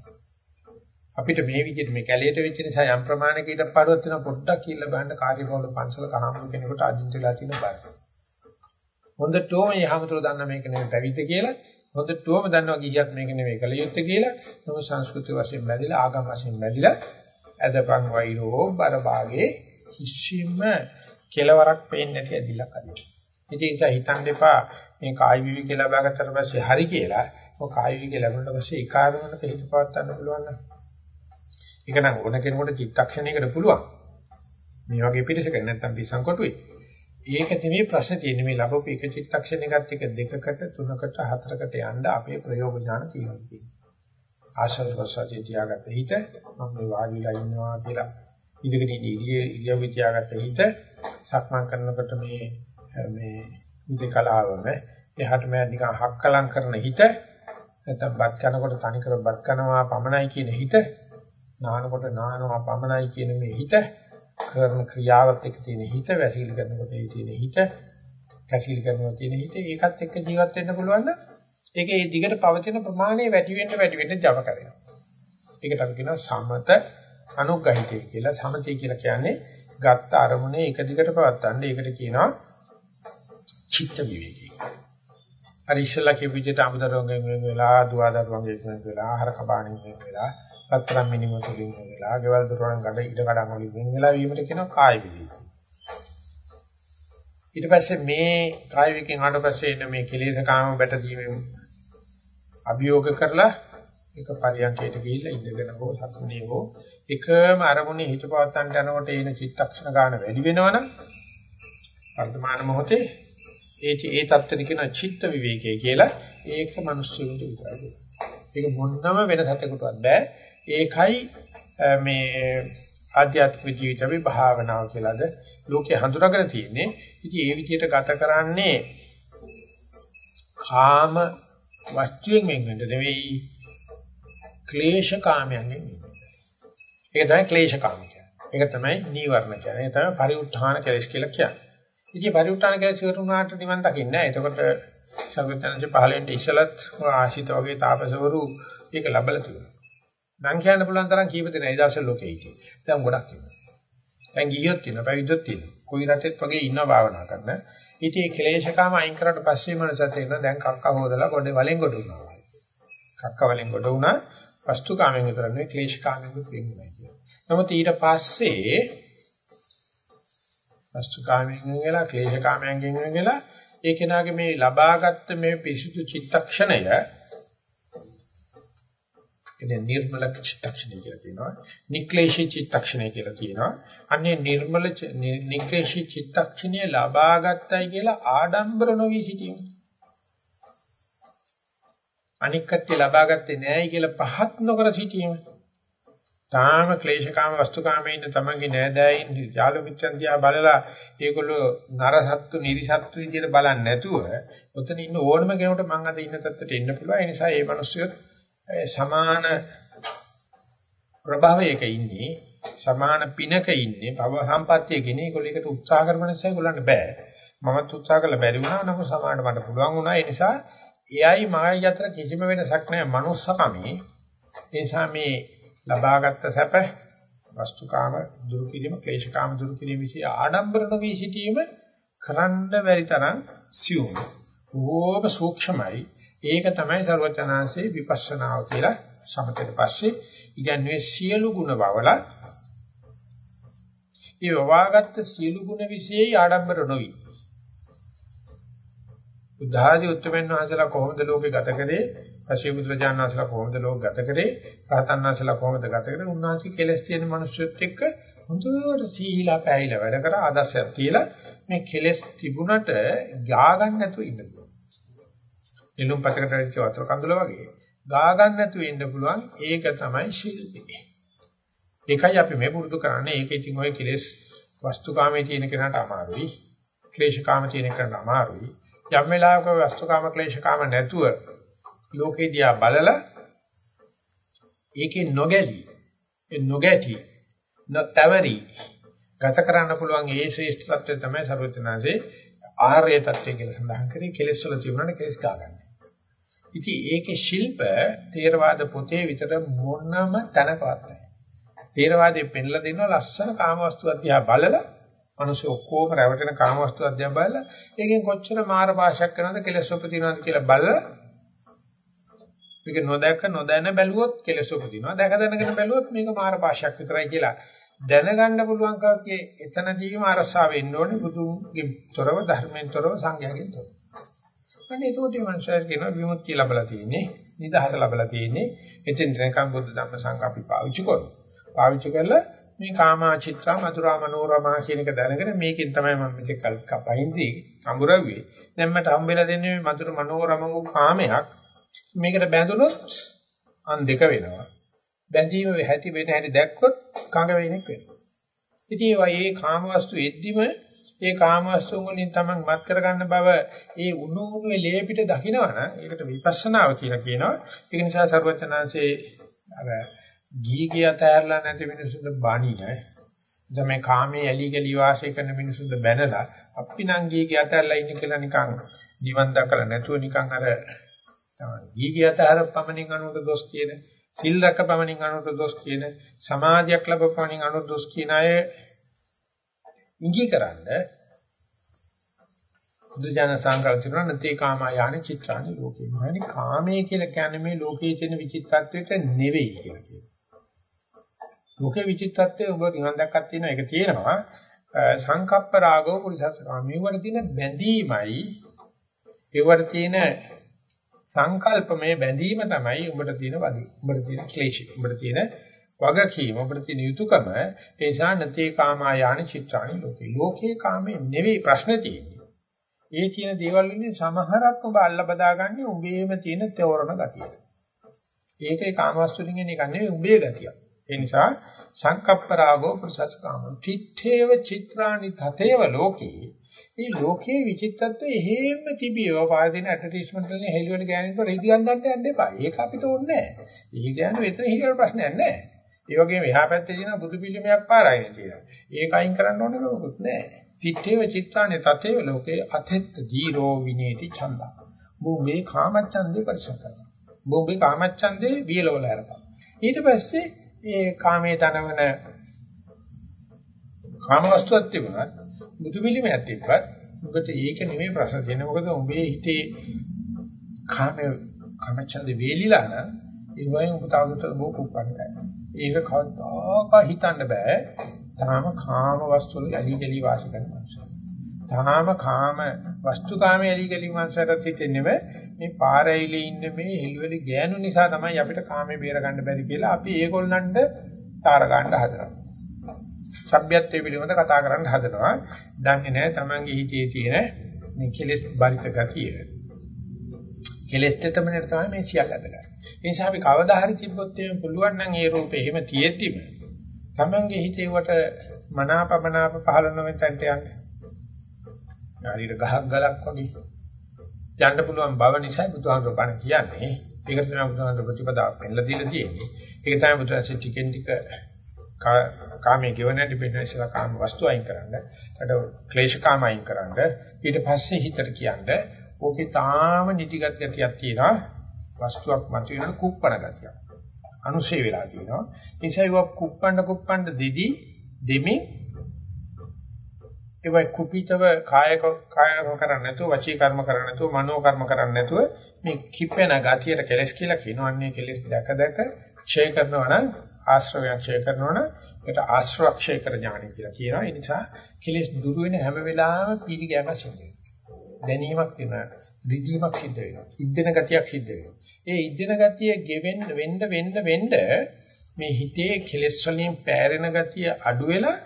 අපිට මේ විදිහට මේ කැලේට වෙච්ච නිසා යම් ප්‍රමාණයක ඊට පාඩුවක් තියෙන පොඩ්ඩක් කියලා බලන්න කාර්යබහුල පන්සල කහාමුරු කෙනෙකුට අදින්ත වෙලා තියෙන බය. හොඳටම යහමතුරු දන්න මේක නෙවෙයි පැවිද්ද කියලා හොඳටම දන්නවා ගියත් මේක නෙවෙයි කල යුත්තේ කියලා නම සංස්කෘතික වශයෙන් බැඳිලා ආගම වශයෙන් බැඳිලා අදපන් වෛරෝ බරභාගේ කිසිම කෙලවරක් පේන්නේ නැති ඇදිලා කලින්. ඉතින් ඒක හිතන්න එපා මේ කායි විවික ලැබාගත්තට පස්සේ හරි කියලා. ඔය කායි විවික ලැබුණාට පස්සේ ඒ කාර්යවලට හිත පවත්වන්න පුළුවන් නම් ඒක නම් ඕන කෙනෙකුට චිත්තක්ෂණයකට පුළුවන්. මේ වගේ පිළිසක නැත්තම් පිසං කොටුවේ. ඒක නෙමෙයි ප්‍රශ්නේ තියෙන්නේ මේ ලැබපු එක චිත්තක්ෂණයකට එක දෙකකට තුනකට හතරකට යන්න අපේ ප්‍රයෝග ඥාන තියෙනවා. ආශ්‍රව ප්‍රසාරයේ තියාගත්ත හිත මම මේ වාඩිලා ඉන්නවා කියලා ඉඳගෙන ඉන්නේ ඉරියව් තියාගත්ත හිත සක්මන් කරනකොට මේ මේ උදේකලාවම එහාට මෙහාට නිකන් හක්කලම් කරන හිත නැත්නම් බත් කනකොට තනිකර බත් කනවා පමණයි කියන හිත නානකොට නානවා පමණයි කියන මේ හිත කරන ක්‍රියාවත් එක්ක තියෙන හිත වැසීලි කරනකොට ඒ තියෙන හිත කැසීලි කරනවා තියෙන හිත ඒකත් එක්ක ජීවත් වෙන්න පුළුවන් නම් ඒක ඒ දිගට පවතින ප්‍රමාණය වැඩි වෙන්න වැඩි වෙන්න Java කරනවා. ඒකට අපි කියනවා සමත අනුග්‍රහිතය කියලා. සමතය කියලා කියන්නේ ගත්ත අරමුණේ එක දිගට පවත්තන්න. ඒකට කියනවා චිත්ත විවේකී. අර ඉස්සලා කියපු විදිහට අමුදරුවන්ගෙන් වෙලා, දුවදරුවන්ගෙන් වෙලා, ආහාර කපාණෙන් වෙලා රත්තරන් මිනිමතුලින් වෙලා, ගෙවල් දොරවල් ගඩ ඉඩ කඩන් වලින් වෙන වෙලා වීමට කියනවා කාය විවේක. ඊට පස්සේ මේ කාය විවේකෙන් ආවට පස්සේ එන මේ කෙලෙස් කාම බැට දීමෙන් අභියෝග කරලා එක පරියන්කයට ගිහිල්ලා ඉඳගෙන හෝ සක්මනේ හෝ එකම අරමුණේ හිත පවත්තන්ට යනකොට එන චිත්තක්ෂණ ගන්න වැඩි වෙනවනම් වර්තමාන මොහොතේ ඒ ඒ தත්ත්වෙට කියන චිත්ත විවේකය කියලා ඒක මිනිස්සුන්ට විතරයි. ඒක මොන්නම වෙන සතෙකුටවත් බෑ. ඒකයි මේ ආධ්‍යාත්මික ජීවිතේ භාවනාව කියලාද ලෝකේ හඳුනාගෙන තියෙන්නේ. ඉතින් ඒ විදිහට ගත කරන්නේ කාම වස්තුවෙන් වෙන් වෙන්න නෙවෙයි ක්ලේශ කාමයෙන් වෙන් වෙන්න. ඒක තමයි ක්ලේශ කාම කියන්නේ. ඒක තමයි නීවරණ කියන්නේ. ඒක තමයි පරිඋත්ථාන කෙලෙස් කියලා කියන්නේ. ඉතින් පරිඋත්ථාන කෙලෙස් වුණාට නිවන් දකින්නේ නැහැ. එතකොට සර්වඥාන්සේ පහළ වෙන්න ඉස්සලත් ආශිත වගේ තාපසවරු ඒක ලැබලා තියෙනවා. නම් කියන්න පුළුවන් තරම් කීප දෙනා ඒ දවස්වල ලෝකේ හිටියේ. දැන් ගොඩක් ඉන්නවා. දැන් ගියොත් ඉන්නවා, පැවිද්දොත් ඉන්නවා. කොයි රටෙත් වගේ ඉන්නවා භාවනා කරන. ඉතින් මේ ක්ලේශකාම අයින් කරාට පස්සේ මනසත් එනවා දැන් කක්ක හොදලා ගොඩේ වලෙන් ගොඩ වුණා. කක්ක වලෙන් ගොඩ වුණා වස්තු කාමෙන් විතර නෙවෙයි ක්ලේශ කාමෙන් වෙන්නේ කියලා. නමුත් ඊට පස්සේ වස්තු කාමෙන් වෙලා ක්ලේශ කාමයෙන් වෙලා ඒ කෙනාගේ මේ ලබාගත් මේ පිසුදු චිත්තක්ෂණය කියන්නේ නිර්මල චිත්තක්ෂණය කියලා කියනවා. නික්ලේශී චිත්තක්ෂණය කියලා කියනවා. අන්නේ නිර්මල නික්ලේශී චිත්තක්ෂණය ලබා ගත්තයි කියලා ආඩම්බර නොවි සිටීම. අනික් කට්ටිය ලබා ගත්තේ නෑයි කියලා පහත් නොකර සිටීම. තාම ක්ලේශකාම වස්තුකාමයේ ඉන්න තමන්ගේ නෑදෑයින් යාළු මිත්‍රන් දිහා බලලා ඒගොල්ලෝ නරසත්තු නිරිසත්තු විදියට බලන්නේ නැතුව ඔතන ඉන්න ඕනම කෙනෙකුට මං අද ඉන්න තත්ත්වයට එන්න පුළුවන්. ඒ නිසා මේ මිනිස්සු සමාන ප්‍රභාවයක ඉන්නේ සමාන පිනක ඉන්නේ භව සම්පත්තියක ඉන්නේ ඒගොල්ලෝ ඒකට උත්සාහ කරන නිසා ඒගොල්ලන්ට බෑ. මමත් උත්සාහ කළා බැරි වුණා නම් සමානට මට පුළුවන් වුණා. ඒ නිසා එයයි මායි අතර කිසිම වෙනසක් නැහැ manussකමේ ඒ නිසා මේ ලබාගත් සැප වස්තුකාම දුරු කිරීම, ක්ලේශකාම දුරු කිරීම විසී ආඩම්බර නොවි සිටීම කරන්න බැරි තරම් සියුම්. ඕම සූක්ෂමයි. ඒක තමයි ਸਰවචනාංශේ විපස්සනාව කියලා සමතේට පස්සේ ඉගන්නේ සියලු ಗುಣ බවලා ඒ වවාගත්ත සියලු ගුණ විශේෂයි ආඩම්බර නොවි. බුද්ධ ආදී උත්තරමන් වහන්සේලා කොහොමද ලෝකේ ගත කරේ? පසේ බුදුරජාණන් වහන්සේලා කොහොමද ලෝක ගත කරේ? රහතන් වහන්සේලා කොහොමද ගත කරේ? උන්වහන්සේ කෙලස් තියෙන මිනිස්සුත් එක්ක හොඳට සීලා පැහිලා වැඩ කර ආදර්ශයක් තියලා මේ කෙලස් තිබුණට ගා ගන්න නැතුව ඉන්න පුළුවන්. නිලුම් පසකට ඇවිත් වතුර කඳුල වගේ ගා ගන්න නැතුව ඉන්න පුළුවන් ඒක තමයි ශිල්පේ. ඒකයි අපි මේ පුරුදු කරන්නේ. ඒක ඉතින් ඔය කෙලස් වස්තුකාමයේ තියෙන කෙනාට අමාරුයි. ක්ලේශකාම තියෙන කෙනාට අමාරුයි. යම් වෙලාවක වස්තුකාම ක්ලේශකාම නැතුව ලෝකේ දිහා බලලා ඒකේ නොගැලී ඒ නොගැටි නොතවරි ගත කරන්න පුළුවන් ඒ ශ්‍රේෂ්ඨ තත්ත්වය තමයි ਸਰවඥාන්සේ ආර්ය තත්ත්වය කියලා සඳහන් කරේ කෙලෙස් වල තිබුණානේ කෙලෙස් ගන්න. ඉතින් ඒකේ ශිල්ප තේරවාද පොතේ විතර මොනම තැනකවත් නැහැ. තේරවාදයේ පෙන්ලා දෙනවා ලස්සන කාමවස්තු අධ්‍යා බලලා මිනිස්සු ඔක්කොම රැවටෙන කාමවස්තු අධ්‍යා බලලා ඒකෙන් කොච්චර මාර භාෂයක් කරනවද කෙලෙස් උපදිනවද කියලා බලලා මේක නොදැක නොදැන බැලුවොත් කෙලෙස් උපදිනවා දැක දැනගෙන බැලුවොත් මේක මාර භාෂයක් විතරයි කියලා දැනගන්න පුළුවන් කතිය එතනදීම අරසා වෙන්න ඕනේ බුදුන්ගේ තොරව ධර්මයෙන් තොරව සංඝයාගෙන් තොරව. අනේ ඒකෝටි මනුෂ්‍යයන් කියන විමුක්තිය ලැබලා තියෙන්නේ, නිදහස ලැබලා තියෙන්නේ. එතෙන් දැනකම් බුද්ධ ධම්ම සංඝ අපි පාවිච්චි කරමු. පාවිච්චි කරලා මේ කාමා චිත්‍රා මధుරා මනෝරමා කියන එක දැනගෙන මේකෙන් තමයි මම මේක කපයින්දී අඹරව්වේ. දැන් මට හම්බෙලා දෙන්නේ මේ මధుර මනෝරම වූ කාමයක්. මේකට බැඳුනොත් අන් දෙක වෙනවා. බැඳීම හැටි වෙන හැටි දැක්කොත් කඟ වෙයිනෙක් වෙනවා. ඉතින් ඒ කාමවස්තු එද්දිම ඒ කාමවස්තුන් වලින් තමන් මත් කරගන්න බව ඒ උණු උණුවේ ලේපිට දකිනවනම් ඒකට විපස්සනාව කියලා කියනවා. ඒක නිසා සර්වඥාන්සේ අර ගීගේ අතහැරලා නැති මිනිසුන්ට බණින තමයි කාමයේ ඇලි ගලි වාසය කරන මිනිසුන්ට බැනලා අපි නම් ගීගේ අතහැරලා ඉන්න කියලා නිකන් නිවන් දකලා නැතුව නිකන් අර ගීගේ අතහැර පමණින් අනුන්ට දොස් කියන සිල් රැක පමණින් අනුන්ට දොස් කියන සමාධියක් ලැබ පමණින් අනුන්ට දොස් කියන අය ඉඟි කරන්නේ බුදුජාන සංකල්පන නැති කාමයාන චිත්‍රානි ලෝකේ. මහනි කාමයේ කියලා කියන්නේ මේ ලෝකයේ තියෙන විචිත්තත්වයට නෙවෙයි කියලා කියනවා. ලෝකේ විචිත්තත්වයේ ඔබ නිවන් දැක්කක් තියෙනවා ඒක තියෙනවා. සංකප්ප රාගෝ පුරිසස්සකා මේවට තියෙන බැඳීමයි ඒවට තියෙන සංකල්පමය බැඳීම තමයි උඹට තියෙන වදී. උඹට තියෙන ක්ලේශය. උඹට තියෙන වගකීම, උඹට තියෙන යුතුයකම ඒ නිසා නැතේ කාමායාන චිත්‍රානි ලෝකේ. ලෝකේ කාමේ නෙවෙයි ප්‍රශ්නේ තියෙන්නේ. ඒ තියෙන දේවල් වලින් සමහරක් ඔබ අල්ල බදාගන්නේ උඹේම තියෙන තෝරන ගතිය. ඒකේ කාමවස්තුලින් එන එක නෙවෙයි උඹේ ගතිය. ඒ නිසා සංකප්ප රාගෝ ප්‍රසස්කාම තිත්තේව චිත්‍රානි තතේව ලෝකේ මේ ලෝකයේ විචිත්තත්වයේ හේම තිබියව පාදින ඇඩ්වර්ටයිස්මන්ට් වලින් හෙලිවල ගෑනිට රෙදි ගන්නන්න යන්න එපා. ඒක අපිට ඕනේ නැහැ. ඒ කියන්නේ එතන හිතවල ප්‍රශ්නයක් නැහැ. ඒ වගේම එහා පැත්තේ තියෙන බුදු පිළිමයක් පාරයි තියෙනවා. ඒක අයින් කරන්න ඕනේ මොකුත් නැහැ. තිත්තේව චිත්‍රානි තතේව ලෝකේ අතෙත් දීරෝ විනේති ඡන්දා. මොගේ කාමච්ඡන්දේ පරිසම් කරනවා. මොගේ කාමච්ඡන්දේ වියලවල අරපන්. ඊට පස්සේ ඒ කාමයේ තනවන කාම වස්තුවක් තිබුණත් බුදු පිළිමයක් තිබ්බත් මොකද ඒක නෙමෙයි ප්‍රශ්න තියෙන්නේ. මොකද උඹේ හිතේ කාම කාමචන්ද වේලිලා නම් ඒ වයින් ඔබ තවදුරටත් බෝ කුප්පන්නේ ඒක කවදාක හිතන්න බෑ. තාම කාම වස්තු වල ඇලි ගලි වාසය කරන මනුස්සය. තාම කාම වස්තු කාමයේ ඇලි ගලි මනුස්සයට හිතෙන්නේ මේ පාරයිලේ ඉන්න මේ එල්වලි ගෑනු නිසා තමයි අපිට කාමේ බේර ගන්න බැරි කියලා අපි ඒගොල්ලන්ට තාර ගන්න හදනවා. සભ્યත්වයේ පිළිබඳ කතා කරන්න හදනවා. දන්නේ නැහැ Tamange හිතේ තියෙන මේ කෙලෙස් බරිත ගතිය. කෙලෙස් දෙතමනේ තමයි මේ සියල්ල අදගන්නේ. ඒ නිසා අපි කවදා හරි තිබ්බොත් එහෙම පුළුවන් නම් ඒ රූපේ එහෙම තියෙද්දිම Tamange හිතේ වට මනාපමනාප පහළ නොවෙන් තන්ට යන්න. හරියට ගහක් ගලක් වගේ යන්න පුළුවන් බව නිසා බුදුහාමුදුරුවෝ බණ කියන්නේ. ඒක තමයි බුදුහාමුදුරුවෝ ප්‍රතිපදාව පෙන්නලා දීලා තියෙන්නේ. ඒක තමයි බුදුහාමුදුරුවෝ ටිකෙන් ටික කාමයේ ගෙවන ඩිපෙන්ඩන්ස්ලා කාම වස්තු අයින් කරන්න. ඊට ක්ලේශ කාම අයින් කරන්න. ඊට පස්සේ හිතට කියන්නේ ඕකේ තාම නිතිගත ගතියක් තියෙනවා. වස්තුවක් මතුවෙන කුප්පණ ගතියක්. අනුශේ වෙලා තියෙනවා. ඒ නිසා ඒවා කුප්පණ්ඩ කුප්පණ්ඩ දෙදි දෙමින් ඒවයි කුපිතව කාය කාය කරන්නේ නැතුව වචී කර්ම කරන්නේ නැතුව මනෝ කර්ම කරන්නේ නැතුව මේ කිපෙන ගතියට කෙලස් කියලා කියනවන්නේ කෙලස් දැක දැක ක්ෂය කරනවා නම් ආශ්‍රවය ක්ෂය කරනවා නම් ඒකට ආශ්‍රව ක්ෂය කර ඥානයි කියලා කියනවා. ඒ නිසා කෙලස් දුරු වෙන හැම වෙලාවෙම පීඩි ගැම සිද්ධ දැනීමක් තියෙන රිදීමක් සිද්ධ වෙනවා. ඉද්දෙන ගතියක් සිද්ධ වෙනවා. ඒ ඉද්දෙන ගතිය ගෙවෙන්න වෙන්න වෙන්න වෙන්න මේ හිතේ කෙලෙස් වලින් පෑරෙන ගතිය අඩු වෙලා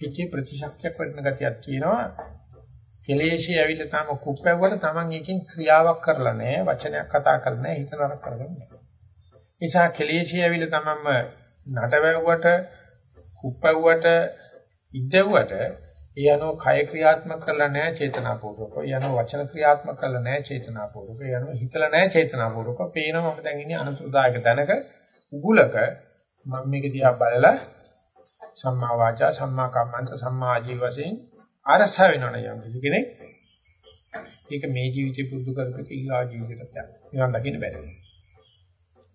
හිතේ ප්‍රතිශක්තියක් වෙන්න ගතියක් තියෙනවා. කෙලේශي ඇවිල්ලා තම කුප්පැව්වට Taman එකකින් ක්‍රියාවක් කරලා නැහැ, වචනයක් කතා කරලා නැහැ, හිත නරක කරගන්නේ නැහැ. නිසා කෙලේශي ඇවිල්ලා තමන්ම නටවැව්වට, කුප්පැව්වට, ඉද්දව්වට ඒ අනුව කය ක්‍රියාත්මක කරලා නැහැ චේතනාපූර්වක. ඒ අනුව වචන ක්‍රියාත්මක කරලා නැහැ චේතනාපූර්වක. ඒ අනුව හිතලා නැහැ චේතනාපූර්වක. පේනවා මම දැන් ඉන්නේ අනුසුදායක තැනක උගුලක මම මේක දිහා බලලා සම්මා වාචා සම්මා කම්මන්ත සම්මා ආජීව වශයෙන් අරස වෙනවනේ යම් කෙනෙක්. ඒක මේ ජීවිතේ පුරුදු කරපෙක ඊගා ජීවිතයට යනවා. නිවන් දකින්න බැහැ.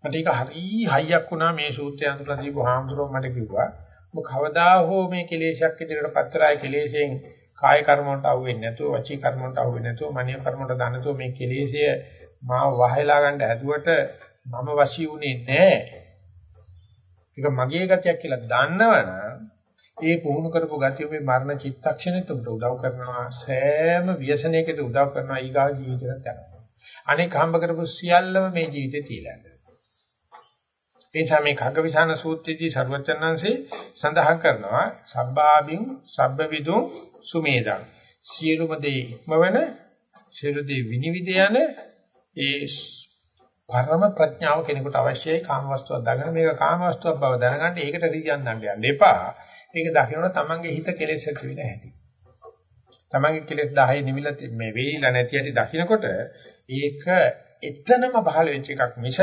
මට ඒක හරි හයියක් වුණා මේ සූත්‍රය අඳුරලා දීපු හාමුදුරුවෝ මට කිව්වා ඔබ කවදා හෝ මේ කෙලේශයක් ඉදිරියට පත්‍රාය කෙලේශයෙන් කාය කර්ම වලට අහු වෙන්නේ නැතුව වචී කර්ම වලට අහු වෙන්නේ නැතුව මනිය කර්ම වලට දාන නැතුව මේ කෙලේශය මාව වහලා ගන්න හැදුවට මම වශී උනේ නැහැ. ඒක මගේ ගතියක් කියලා දන්නවනම් ඒ පුහුණු කරපු ගතිය මේ මරණ චිත්තක්ෂණෙත් උඹට උදව් කරනවා සෑම ව්‍යසනයකදී උදව් කරනවා ඊගා ජීවිතයට යනවා. අනෙක් හම්බ කරපු සියල්ලම මේ ජීවිතේ තියලා ඒ නිසා මේ කග්ගවිසාන සූත්‍රයේදී සර්වචන්නංශේ සඳහන් කරනවා සබ්බාබින් සබ්බවිදුම් සුමේදං සියලුම දේ ඉක්මවන සියලු දේ විනිවිද යන ඒ පරම ප්‍රඥාව කෙනෙකුට අවශ්‍යයි කාමවස්තුවක් දාගෙන මේක කාමවස්තුවක් බව දැනගන්න ඒකට රියන්න යන්න එපා. ඒක දකින්න තමන්ගේ හිත කෙලෙස් ඇති වෙන හැටි. තමන්ගේ කෙලෙස් 10 නිවිලා මේ වේලිලා නැති හැටි දකින්නකොට ඒක එතනම පහළ වෙච්ච එකක් මිස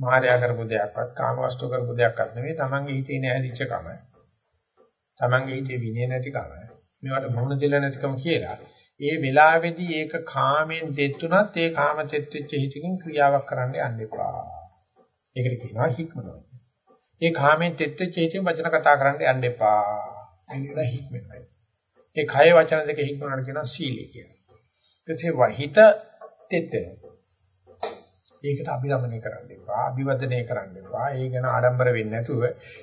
මායя කරපු දෙයක්වත් කාමවස්තු කරපු දෙයක්වත් නෙවෙයි තමන්ගේ හිතේ නැහැදිච්ච කම. තමන්ගේ හිතේ විනය නැතිකම. මේවට මොහොන දෙල නැතිකම කියලා. ඒ වෙලාවේදී ඒක කාමෙන් දෙත්තුනත් ඒ කාම තෙත්වෙච්ච හිතකින් ක්‍රියාවක් කරන්න යන්න එපා. ඒකට කියනවා හික්මනවා. ඒ කාමෙන් තෙත්වෙච්ච හිතෙන් වචන කතා කරන්න යන්න එපා. ඒක හික්මනයි. ඒ කය වචන දෙක හික්මනට කියනවා සීලය කියලා. ඊටසේ වහිත තෙත් වෙනවා. ඒකට අභිරමණය කරන්න එපා, අභිවදනය කරන්න එපා. ඒ ගැන ආඩම්බර වෙන්නේ නැතුව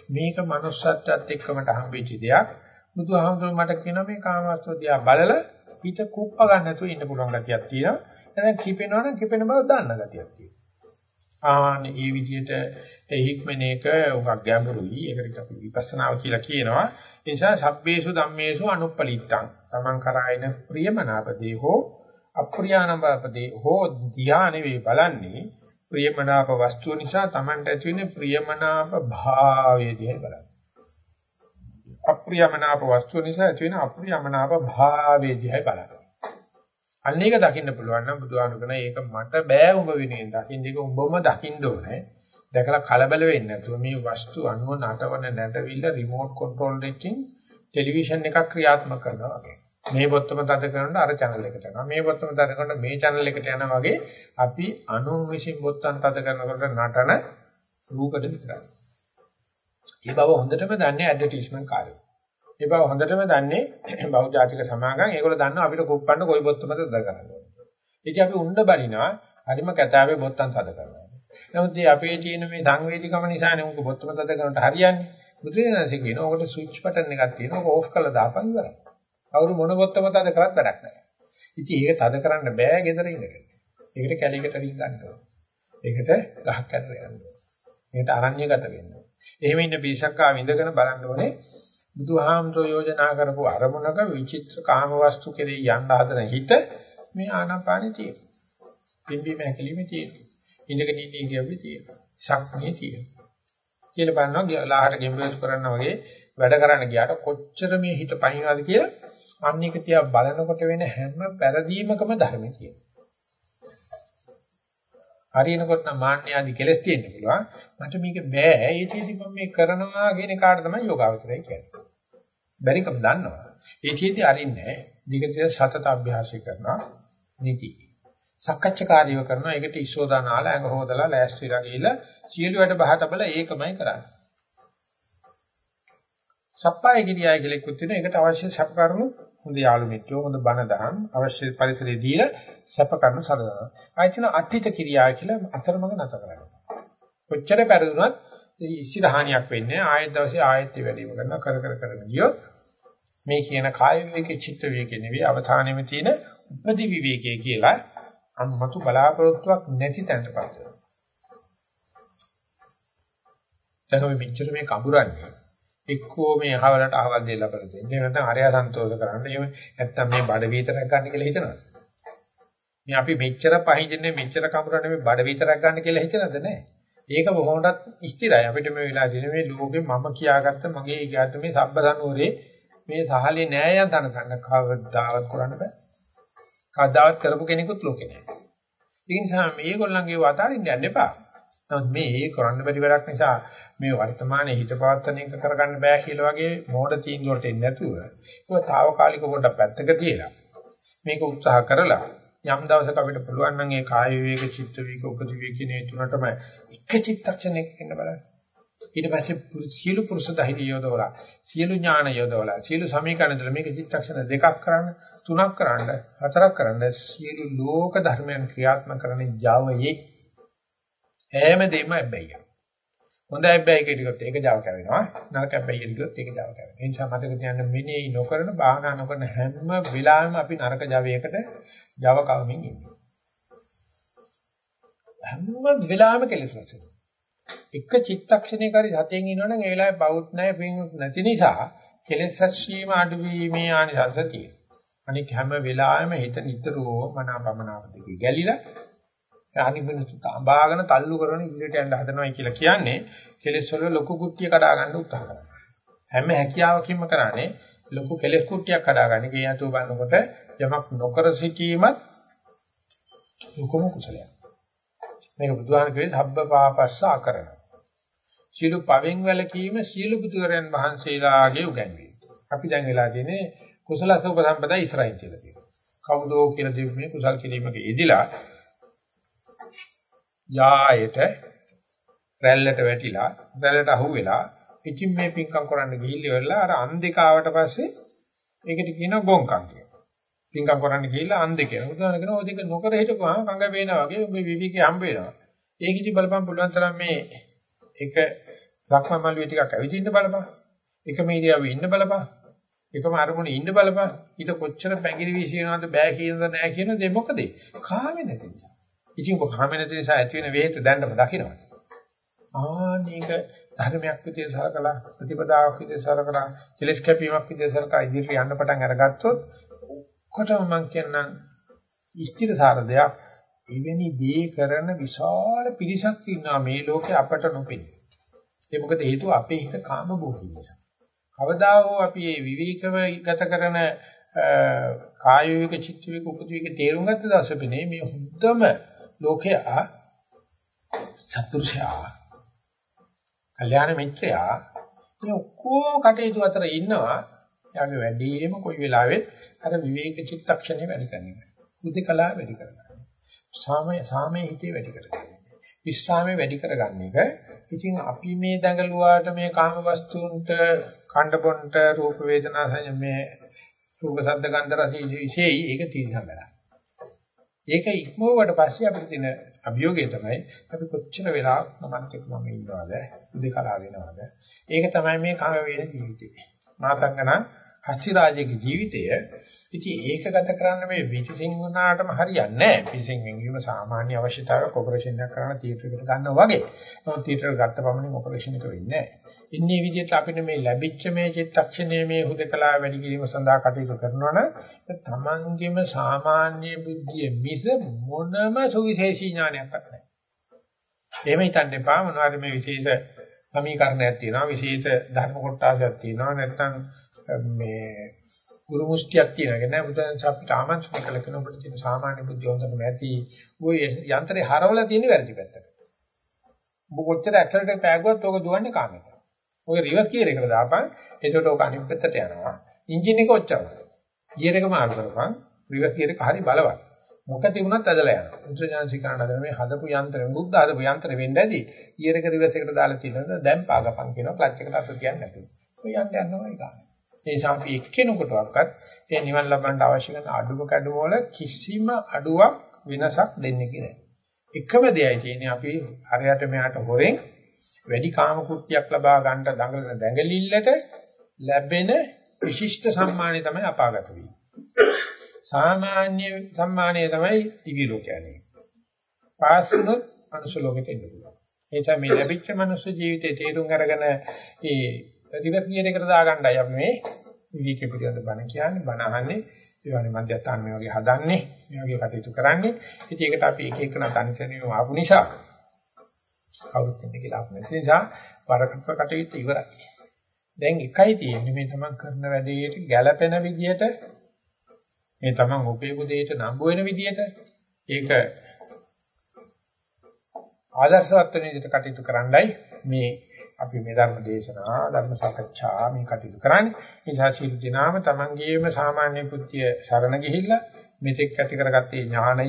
මේක manussත්වයට එක්කමට හම්බෙච්ච දෙයක්. බුදුහාමුදුරුවෝ මට කියනවා මේ කාමවස්තු දිහා බලලා හිත කුප්ප ගන්න නැතුව ඉන්න පුළුවන් ගතියක් තියෙනවා. එහෙනම් කිපෙනවනම් කිපෙන බව දන්න ගතියක් තියෙනවා. ආනේ මේ විදිහට ඒ හික්මන එක උගක් ගැඹුරුයි. ඒකට අපි විපස්සනාව කියලා කියනවා. ඒ නිසා සබ්බේසු ධම්මේසු අනුප්පලිත්තං. Taman කරායන ප්‍රියමනාපදී හෝ අප්‍රියානම්බපදී හෝ ධානය වේ බලන්නේ ප්‍රියමනාප වස්තුව නිසා Tamanට ඇති වෙන ප්‍රියමනාප භාවයේදී බලන්න. අප්‍රියමනාප වස්තුව නිසා ඇති වෙන අප්‍රියමනාප භාවයේදී බලන්න. අන්න ඒක දකින්න පුළුවන් නම් බුදුහාමුදුරන ඒක මට බෑ උඹ වෙනින් දකින්න ඒක උඹම දකින්න ඕනේ. දැකලා කලබල වෙන්නේ නැතුව මේ වස්තු අනුව නටවන නැටවිල්ල රිමෝට් කන්ට්‍රෝල් එකකින් ටෙලිවිෂන් එකක් ක්‍රියාත්මක කරනවා වගේ. මේ බොත්තම තද කරනකොට අර channel එකට යනවා. මේ බොත්තම තද කරනකොට මේ channel එකට යනවා වගේ අපි අනුන් විසින් බොත්තම් තද කරනකොට නටන රූකඩ විතරයි. මේ බව හොඳටම දන්නේ ඇඩ්වර්ටයිස්මන්ට් කාර්යය. මේ බව හොඳටම දන්නේ බෞද්ධාතික සමාගම්. ඒගොල්ලෝ දන්නවා අපිට කුප්පන්න කොයි බොත්තමද තද කරන්නේ. ඉතින් අපි උණ්ඩ බලිනවා හරිම කතාවේ බොත්තම් තද කරනවා. නමුත් මේ අපේ තියෙන මේ සංවේදීකම නිසානේ උන්ක බොත්තම තද කරනට හරියන්නේ. බුදුරජාණන්සේ කියන ඔකට ස්විච් බටන් එකක් තියෙනවා. ඒක ඕෆ් කරලා දාපන් ඉවරයි. කවුරු මොන බොත්තම තද කරත් වැඩක් නැහැ. ඉතින් ඒක තද කරන්න බෑ gedara ඉඳගෙන. ඒකට කැලේකට රින් ගන්න ඕනේ. ඒකට ගහක් අතර යන්න ඕනේ. ඒකට අරණ්‍යගත වෙන්න ඕනේ. එහෙම ඉන්න පිරිසක් ආව ඉඳගෙන බලන්න ඕනේ බුදුහාමරෝ යෝජනා කරපු අරමුණක විචිත්‍ර කාම වස්තු කෙරෙහි යන්න හදන හිත මේ ආනාපානෙ තියෙනවා. පිම්බීම හැකලිමේ තියෙනවා. ඉඳගෙන ඉන්නේ කියවි තියෙනවා. ශක්තිය තියෙනවා. කියලා බලනවා ලාහට ගෙම්බස් කරනවා වගේ වැඩ කරන්න ගියාට කොච්චර මේ හිත පණිනවද කියලා අන්න එක තියා බලනකොට වෙන හැම පෙරදීමකම ධර්මයේ තියෙනවා. හරියනකොට නම් මාන්න ආදී කෙලස් තියෙන්න පුළුවන්. මට මේක බෑ. ඒ චේති මම මේ කරනවා කියන කාට තමයි යෝගාවචරය කියන්නේ. බැරිකම දන්නවා. ඒ චේති අරින්නේ දිගට සතත අභ්‍යාසය කරනවා. නිති. සක්කච්ඡාකාරීව කරනවා. ඒකට ඉස්සෝදා නාලා ඇඟ හොදලා ලෑස්තිලා ගිහිල්ලා සියලු වැඩ බහ තබලා ඒකමයි කරන්නේ. සප්පාය කිරියාය කියලා එක්කුත් වෙන එකට අවශ්‍ය සැප කරුණු හොඳ යාළු මිත්‍රෝ හොඳ බණ දහම් අවශ්‍ය පරිසරයේ දීලා සැප කරුණු සදනවා. ආයතන අට්ඨිත කිරියාය කියලා අතරමඟ නැත කරනවා. කොච්චර පෙරදුනත් ඉසිරහානියක් වෙන්නේ ආයෙත් දවසේ ආයෙත් වැඩිම කරන කර කර කරගෙන ගියොත් මේ කියන කාය විවේකේ චිත්ත විවේකේ නෙවෙයි අවධානයෙම තියෙන උපදි විවේකයේ කියලා අම්මතු බලාපොරොත්තුවක් නැති තැනටපත් වෙනවා. දැන් මේ මෙච්චර මේ කඹරන්නේ එක්කෝ මේ අහවලට අහවල් දෙය ලබලා දෙන්නේ නැත්නම් අරයා සන්තෝෂ කරන්න එහෙම නැත්නම් මේ බඩ විතරක් ගන්න කියලා හිතනවා. මේ අපි මෙච්චර පහින්දනේ මෙච්චර කඹරන්නේ මේ බඩ විතරක් ගන්න කියලා හිතනද නැහැ. ඒක බොහොමඩත් ස්ථිරයි. අපිට මේ වෙලා තියෙන මේ ලෝකෙ මම කියාගත්ත මගේ ඊගාත මේ සබ්බසනුවරේ මේ සහලේ නෑ යන තන ගන්න කවදාවත් කරන්න බෑ. කවදාවත් කරපු කෙනෙකුත් ලෝකේ නෑ. ඒ නිසා මේගොල්ලන්ගේ වතාරින්න යන්න එපා. නමුත් මේ ඒ කරන්න බැරි වැඩක් නිසා මේ වර්තමානයේ හිත පවත්තන එක කරගන්න බෑ කියලා වගේ මෝඩ තීන්දුවකට එන්නේ නැතුව ඒක తాවකාලික පොඩක් පැත්තක තියලා මේක උත්සාහ කරලා යම් දවසක අපිට පුළුවන් නම් ඒ කාය විවේක චිත්ත විවේක උපදි විවේක නේ තුනටම එක චිත්තක්ෂණයක ඉන්න බලන්න ඊට පස්සේ සියලු පුරුෂ ධෛර්ය යොදවලා සියලු ඥාන යොදවලා සියලු සමීකරණ දෙල මේක චිත්තක්ෂණ දෙකක් කරන්න තුනක් කරන්න හතරක් කරන්න සියලු ලෝක ධර්මයන් ක්‍රියාත්මක කරන Javaයේ හැම දෙයක්ම හැබැයි. හොඳ හැබැයි කියනකොට ඒක Java කරනවා. නරක හැබැයි කියනකොට ඒක Java කරනවා. ඒ නිසා මතක තියාගන්න මෙනෙහි නොකරන බාහනා නොකරන හැම වෙලාවෙම අපි නරක Javaයකට Java කවමින් ඉන්නවා. හැම වෙලාවෙම කෙලෙස් රැසෙනවා. එක චිත්තක්ෂණයක හරි සතියෙන් ඉන්නවනම් ඒ වෙලාවේ බෞද්ධ නැහැ පින්ුත් නැති නිසා කෙලෙස් රැස්වීම අඩුවීමේ ආනිසංස තියෙනවා. අනික හැම වෙලාවෙම හිත නිතරම මනාපමනාප දෙකේ ගැලිලා අනිබිනසුත අඹාගෙන තල්ලු කරන ඉදිරියට යන්න හදනවා කියලා කියන්නේ කෙලෙස් වල ලොකු කුට්ටිය කඩා ගන්න උත්සාහ කරනවා. හැම හැකියාවකින්ම කරන්නේ ලොකු කෙලෙස් කුට්ටියක් කඩා ගන්න. ගේ යතු බලනකොට යමක් නොකර සිටීමත් ලොකුම කුසලයක්. මේක බුදුහාම කිව්වේ ධබ්බ පාපස්ස ආකරණ. සීළු පවෙන් වැළකීම සීළු බුදුරයන් වහන්සේලාගේ උගන්වීම. අපි දැන් වෙලා තියෙන්නේ කුසල සෝපසම්පදා ඉස්සරහින් කියලා තියෙනවා. කවුදෝ කියලා දෙන්නේ කුසල් කිරීමක යෙදිලා යායට රැල්ලට වැටිලා රැල්ලට අහුවෙලා ඉතින් මේ පිංකම් කරන්න ගිහිල්ලා ඉවරලා අර අන්දිකාවට පස්සේ ඒකට කියනවා ගොංකම් කියලා. පිංකම් කරන්න ගිහිල්ලා අන්දේ කියලා. උදාහරණ කරනවා ඔය දෙක නොකර හිටපුවාම කංග වේනා වගේ ඔබ විවිකේ හම්බ වෙනවා. ඒක ඉති බලපන් පුළුවන් තරම් මේ එක රක්මමල්ුවේ ටිකක් ඇවිදින්න බලපන්. එකම ඉරියව්වේ ඉන්න බලපන්. එකම අරමුණේ ඉන්න බලපන්. ඊට කොච්චර පැංගිරි වීසිනවද බෑ කියනද නෑ කියන දේ මොකද? කාමේ නැති නිසා. ඉතින් ඔබ කාමේ නැති නිසා ඇති වෙන වේත දැන්නම දකින්නවා. ආනීක ධර්මයක් විදිහට සලකලා ප්‍රතිපදාවක් විදිහට සලකලා කෙලස් කැපීමක් විදිහට සලකලා ඉදිරියට යන්න පටන් අරගත්තොත් ඔක්කොටම මම කියන්නම් ස්ථිරසාර දෙයක් එවැනි දේ කරන විශාල පිරිසක් ඉන්නවා මේ ලෝකේ අපට නොපෙනී. ඒ මොකද හේතුව අපේ හිත කාම භෝගී නිසා. කවදා හෝ අපි මේ විවේකව ගත කරන කාය විවේක චිත්ත විවේක උපද විවේක තේරුම් ගත්ත දවසේ මේ හුද්දම ලෝකයා සත්පුරුෂයා කල්යාණ මිත්‍රයා මේ ඔක්කොම කටයුතු අතර ඉන්නවා යාගේ වැඩිම කොයි වෙලාවෙත් අර විවේක චිත්තක්ෂණේ වැඩි කරනවා උදේකලා වැඩි කරනවා සාමය සාමයේ හිතේ වැඩි කරගන්න විස්රාමයේ වැඩි කරගන්න එක ඉතින් අපි මේ දඟලුවාට මේ කාම වස්තුන්ට කණ්ඩ බොන්ට රූප වේදනා සංය මේ රූප ශබ්ද ගන්ධ රස විශේෂයි ඒක තීරසඳලා ඒක ඉක්මවුවට පස්සේ අපිට තියෙන අභියෝගය තමයි අපි කොච්චර වෙලා මමත් එක්ක මම ඉන්නවද උදේකලා වෙනවද? ඒක තමයි මේ කම වේන ජීවිතේ. මාතංගන හච්චිරාජයේ ජීවිතය. ඉතින් ඒක ගත කරන්න මේ විතිසින් වුණාටම හරියන්නේ නැහැ. විතිසින් වෙනවීම සාමාන්‍ය අවශ්‍යතාවයක් ඔපරේෂන් එකක් කරන තීත්‍රයකට ගන්නවා වගේ. නමුත් තීත්‍රයකට ගත්ත පමණින් ඔපරේෂන් එක වෙන්නේ නැහැ. ඉන්නේ විදිහට අපිට මේ ලැබිච්ච මේ චිත්තක්ෂණයේ මේ හුදකලා වැඩි කිරීම සඳහා කටයුතු කරනවනම් තමන්ගේම සාමාන්‍ය බුද්ධිය මිස මොනම සුවිශේෂී ඥානයක් නැහැ. එහෙම හිතන්න එපා මොනවාද මේ විශේෂ සමීකරණයක් තියෙනවා විශේෂ ධර්ම කොටසක් තියෙනවා නැත්නම් මේ ගුරු මුස්තියක් තියෙනවා නේද බුදුන් අපිට ආමන්ත්‍රණය කළ කෙනෙකුට තියෙන සාමාන්‍ය බුද්ධිය හොඳටම ඇති. ওই යන්ත්‍රේ හරවලා තියෙන වැරදි පැත්තට. ඔබ කොච්චර ඇක්සලරේටර් පෑගුවත් ඕක දුවන්නේ කාමයට. ඔය රිවර්ස් ගියර් එකට දාපන්. එතකොට ඔක අනිත් පැත්තට යනවා. එන්ජින් එක ඔච්චරයි. ගියර් එක මාරු කරපන්. රිවර්ස් ගියර් එක හරි බලවත්. මොක තිබුණත් ඇදලා යනවා. උද්‍රජාන්සිකාණ හදන මේ හදපු යන්ත්‍රය බුද්ධ හදපු යන්ත්‍රෙ වෙන්න ඇති. ගියර් එක රිවර්ස් එකට දාලා තියෙනවා. දැන් පාගපන් කියනවා. ක්ලච් එකට අත තියන්නේ නැතුව. ඔය යන්න යනවා ඒක. ඒ නිසා අපි එක්කෙනෙකුටවත් ඒ නිවන් ලබන්න අවශ්‍ය කරන අඩුව කැඩුව වල කිසිම අඩුවක් වෙනසක් දෙන්නේ නැහැ. එකම දෙයයි තියෙන්නේ අපි හරියට මෙහාට හොරෙන් වැඩි කාම කෘත්‍යයක් ලබා ගන්න දඟලන දැඟලිල්ලට ලැබෙන විශිෂ්ට සම්මානය තමයි අපාගත වීම. සාමාන්‍ය සම්මානය තමයි දිවි ලෝකයනේ. පාස් වුණොත් මනුෂ්‍ය ලෝකෙට එන්න පුළුවන්. ඒ නිසා මේ ලැබිච්ච මනුෂ්‍ය ජීවිතේ තේරුම් අරගෙන ඒ ප්‍රතිවර්තියන එකට දාගන්නයි අපි මේ විවිධ පිළිවෙත බණ කියන්නේ බණ අහන්නේ ඒ වගේ මධ්‍යස්ථාන මේ වගේ හදන්නේ මේ වගේ කටයුතු කරන්නේ. ඉතින් ඒකට අපි එක එකන තනිතනියම ආපු නිසා කවුරුත් ඉන්නේ කියලා අපේ නිසා වරකට කටයුතු ඉවරයි. දැන් එකයි තියෙන්නේ මේ තමන් කරන වැඩේට ගැළපෙන විදියට මේ තමන් උපයපු දෙයට නම්බු වෙන විදියට ඒක ආදර්ශවත් වෙන විදිහට කටයුතු කරන්නයි මේ අපි මේ ධර්ම දේශනා ධර්ම සාකච්ඡා මේ කටයුතු කරන්නේ. මේ ශාසීල දිනාම තමන්ගේම සාමාන්‍ය බුද්ධිය සරණ ගිහිල්ලා මෙතෙක් ඇති කරගත්තේ ඥානය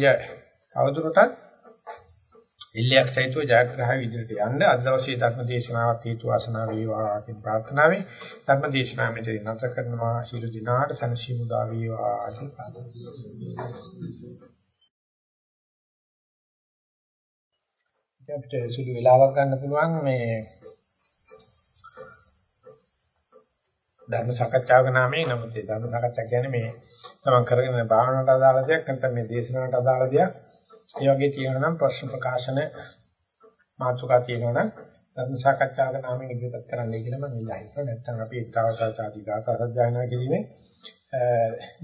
අවදුරටත් ඉල්ලයක් සහිතව ජයග්‍රහය විදිහට යන්න අද දවසේ ධර්ම දේශනාවක් හේතු වාසනා වේවා කියන ප්‍රාර්ථනාවෙන් ධර්ම දේශනාව මෙතන නැවත කරනවා. ශීල දිනාට සනසීමුදා වේවා. කියන අපිට සුළු වෙලාවක් ගන්න පුළුවන් මේ ධර්ම සාකච්ඡාවක නාමයෙන්. නමුත් ඒ ධර්ම සාකච්ඡා කියන්නේ මේ තමන් කරගෙන භාවනාවට අදාළ දෙයක් නැත්නම් මේ දේශනාවට අදාළ දෙයක්. ඒ වගේ තියෙනවා නම් ප්‍රශ්න ප්‍රකාශන මාතෘකා තියෙනවා නම් ධර්ම සාකච්ඡාවක නාමයෙන් ඉදිරිපත් කරන්නයි කියලා මම ඉල්ලා හිටනවා. නැත්නම් අපි ඊතාවතාචාදී ගාථා සජ්ජායනා කිරීමේ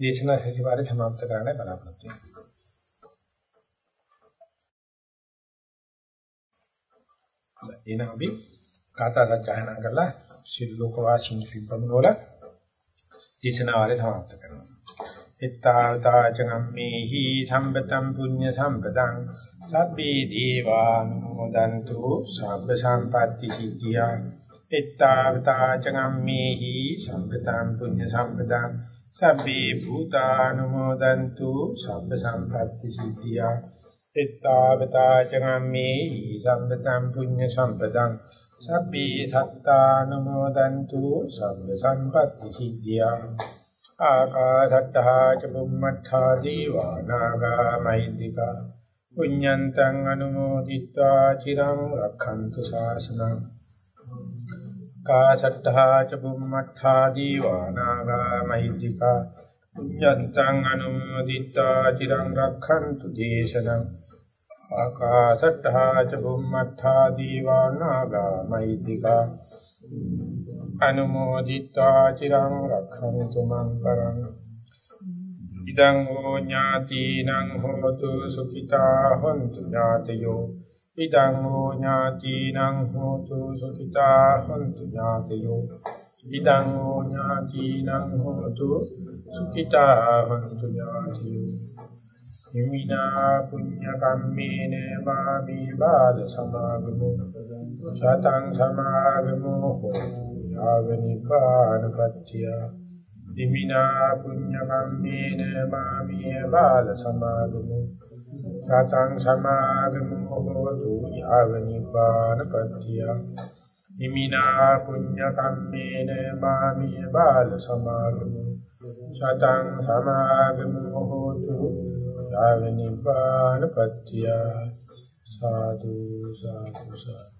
දේශනා සතිವಾರේ සමාප්ත කරන්න බලාපොරොත්තු වෙනවා. එහෙනම් අපි කාථා සජ්ජායනා කරලා සියලු ලෝක වාසීන් පිළිපමුණවල දේශනාවල සමාප්ත කරනවා. Ittātācagammehi සම්පතං පුඤ්ඤ සම්පතං සබ්බේ දීවානුමෝදන්තු සබ්බ සම්පatti සිද්ධියා. ittātācagammehi සම්පතං පුඤ්ඤ සම්පතං සබ්බේ භූතානුමෝදන්තු සබ්බ සම්පatti සිද්ධියා. ittātācagammehi සම්පතං පුඤ්ඤ සම්පතං සබ්බේ සත්තානුමෝදන්තු සබ්බ සම්පatti සිද්ධියා. ආකාශට්ටා ච බුම්මඨා දීවානාගා මහිද්దిక පුඤ්ඤන්තං අනුමෝදිත්වා චිරං රක්ඛන්තු ශාසනං ආකාශට්ටා ච බුම්මඨා දීවානාගා මහිද්దిక පුඤ්ඤන්තං අනුමෝදිත්වා චිරං රක්ඛන්තු දේශනං ආකාශට්ටා ච බුම්මඨා දීවානාගා මහිද්దిక අනුමෝදිත්වා චිරං රක්ඛන්තු මං පරං. ඉදං හෝ ඥාතිනං හෝතු සුඛිතා හොන්තු ඥාතයෝ. ඉදං හෝ ඥාතිනං හෝතු සුඛිතා හොන්තු ඥාතයෝ. ඉදං හෝ ඥාතිනං හෝතු සුඛිතා හොන්තු ඥාතයෝ. හිමිනා පුඤ්ඤ කම්මේන මාමි බාල සමාගමු. සතං සමාගමු යාවනිපානපත්ත්‍ය හිමිනා පුඤ්ඤ කම්මේන මාමි බාල සමාගමු. සතං සමාගමු හෝතු යාවනිපානපත්ත්‍ය හිමිනා පුඤ්ඤ කම්මේන මාමි බාල සමාගමු. සතං සමාගමු හෝතු යාව නිපාන පත්‍ය සාදු සාදු සාදු.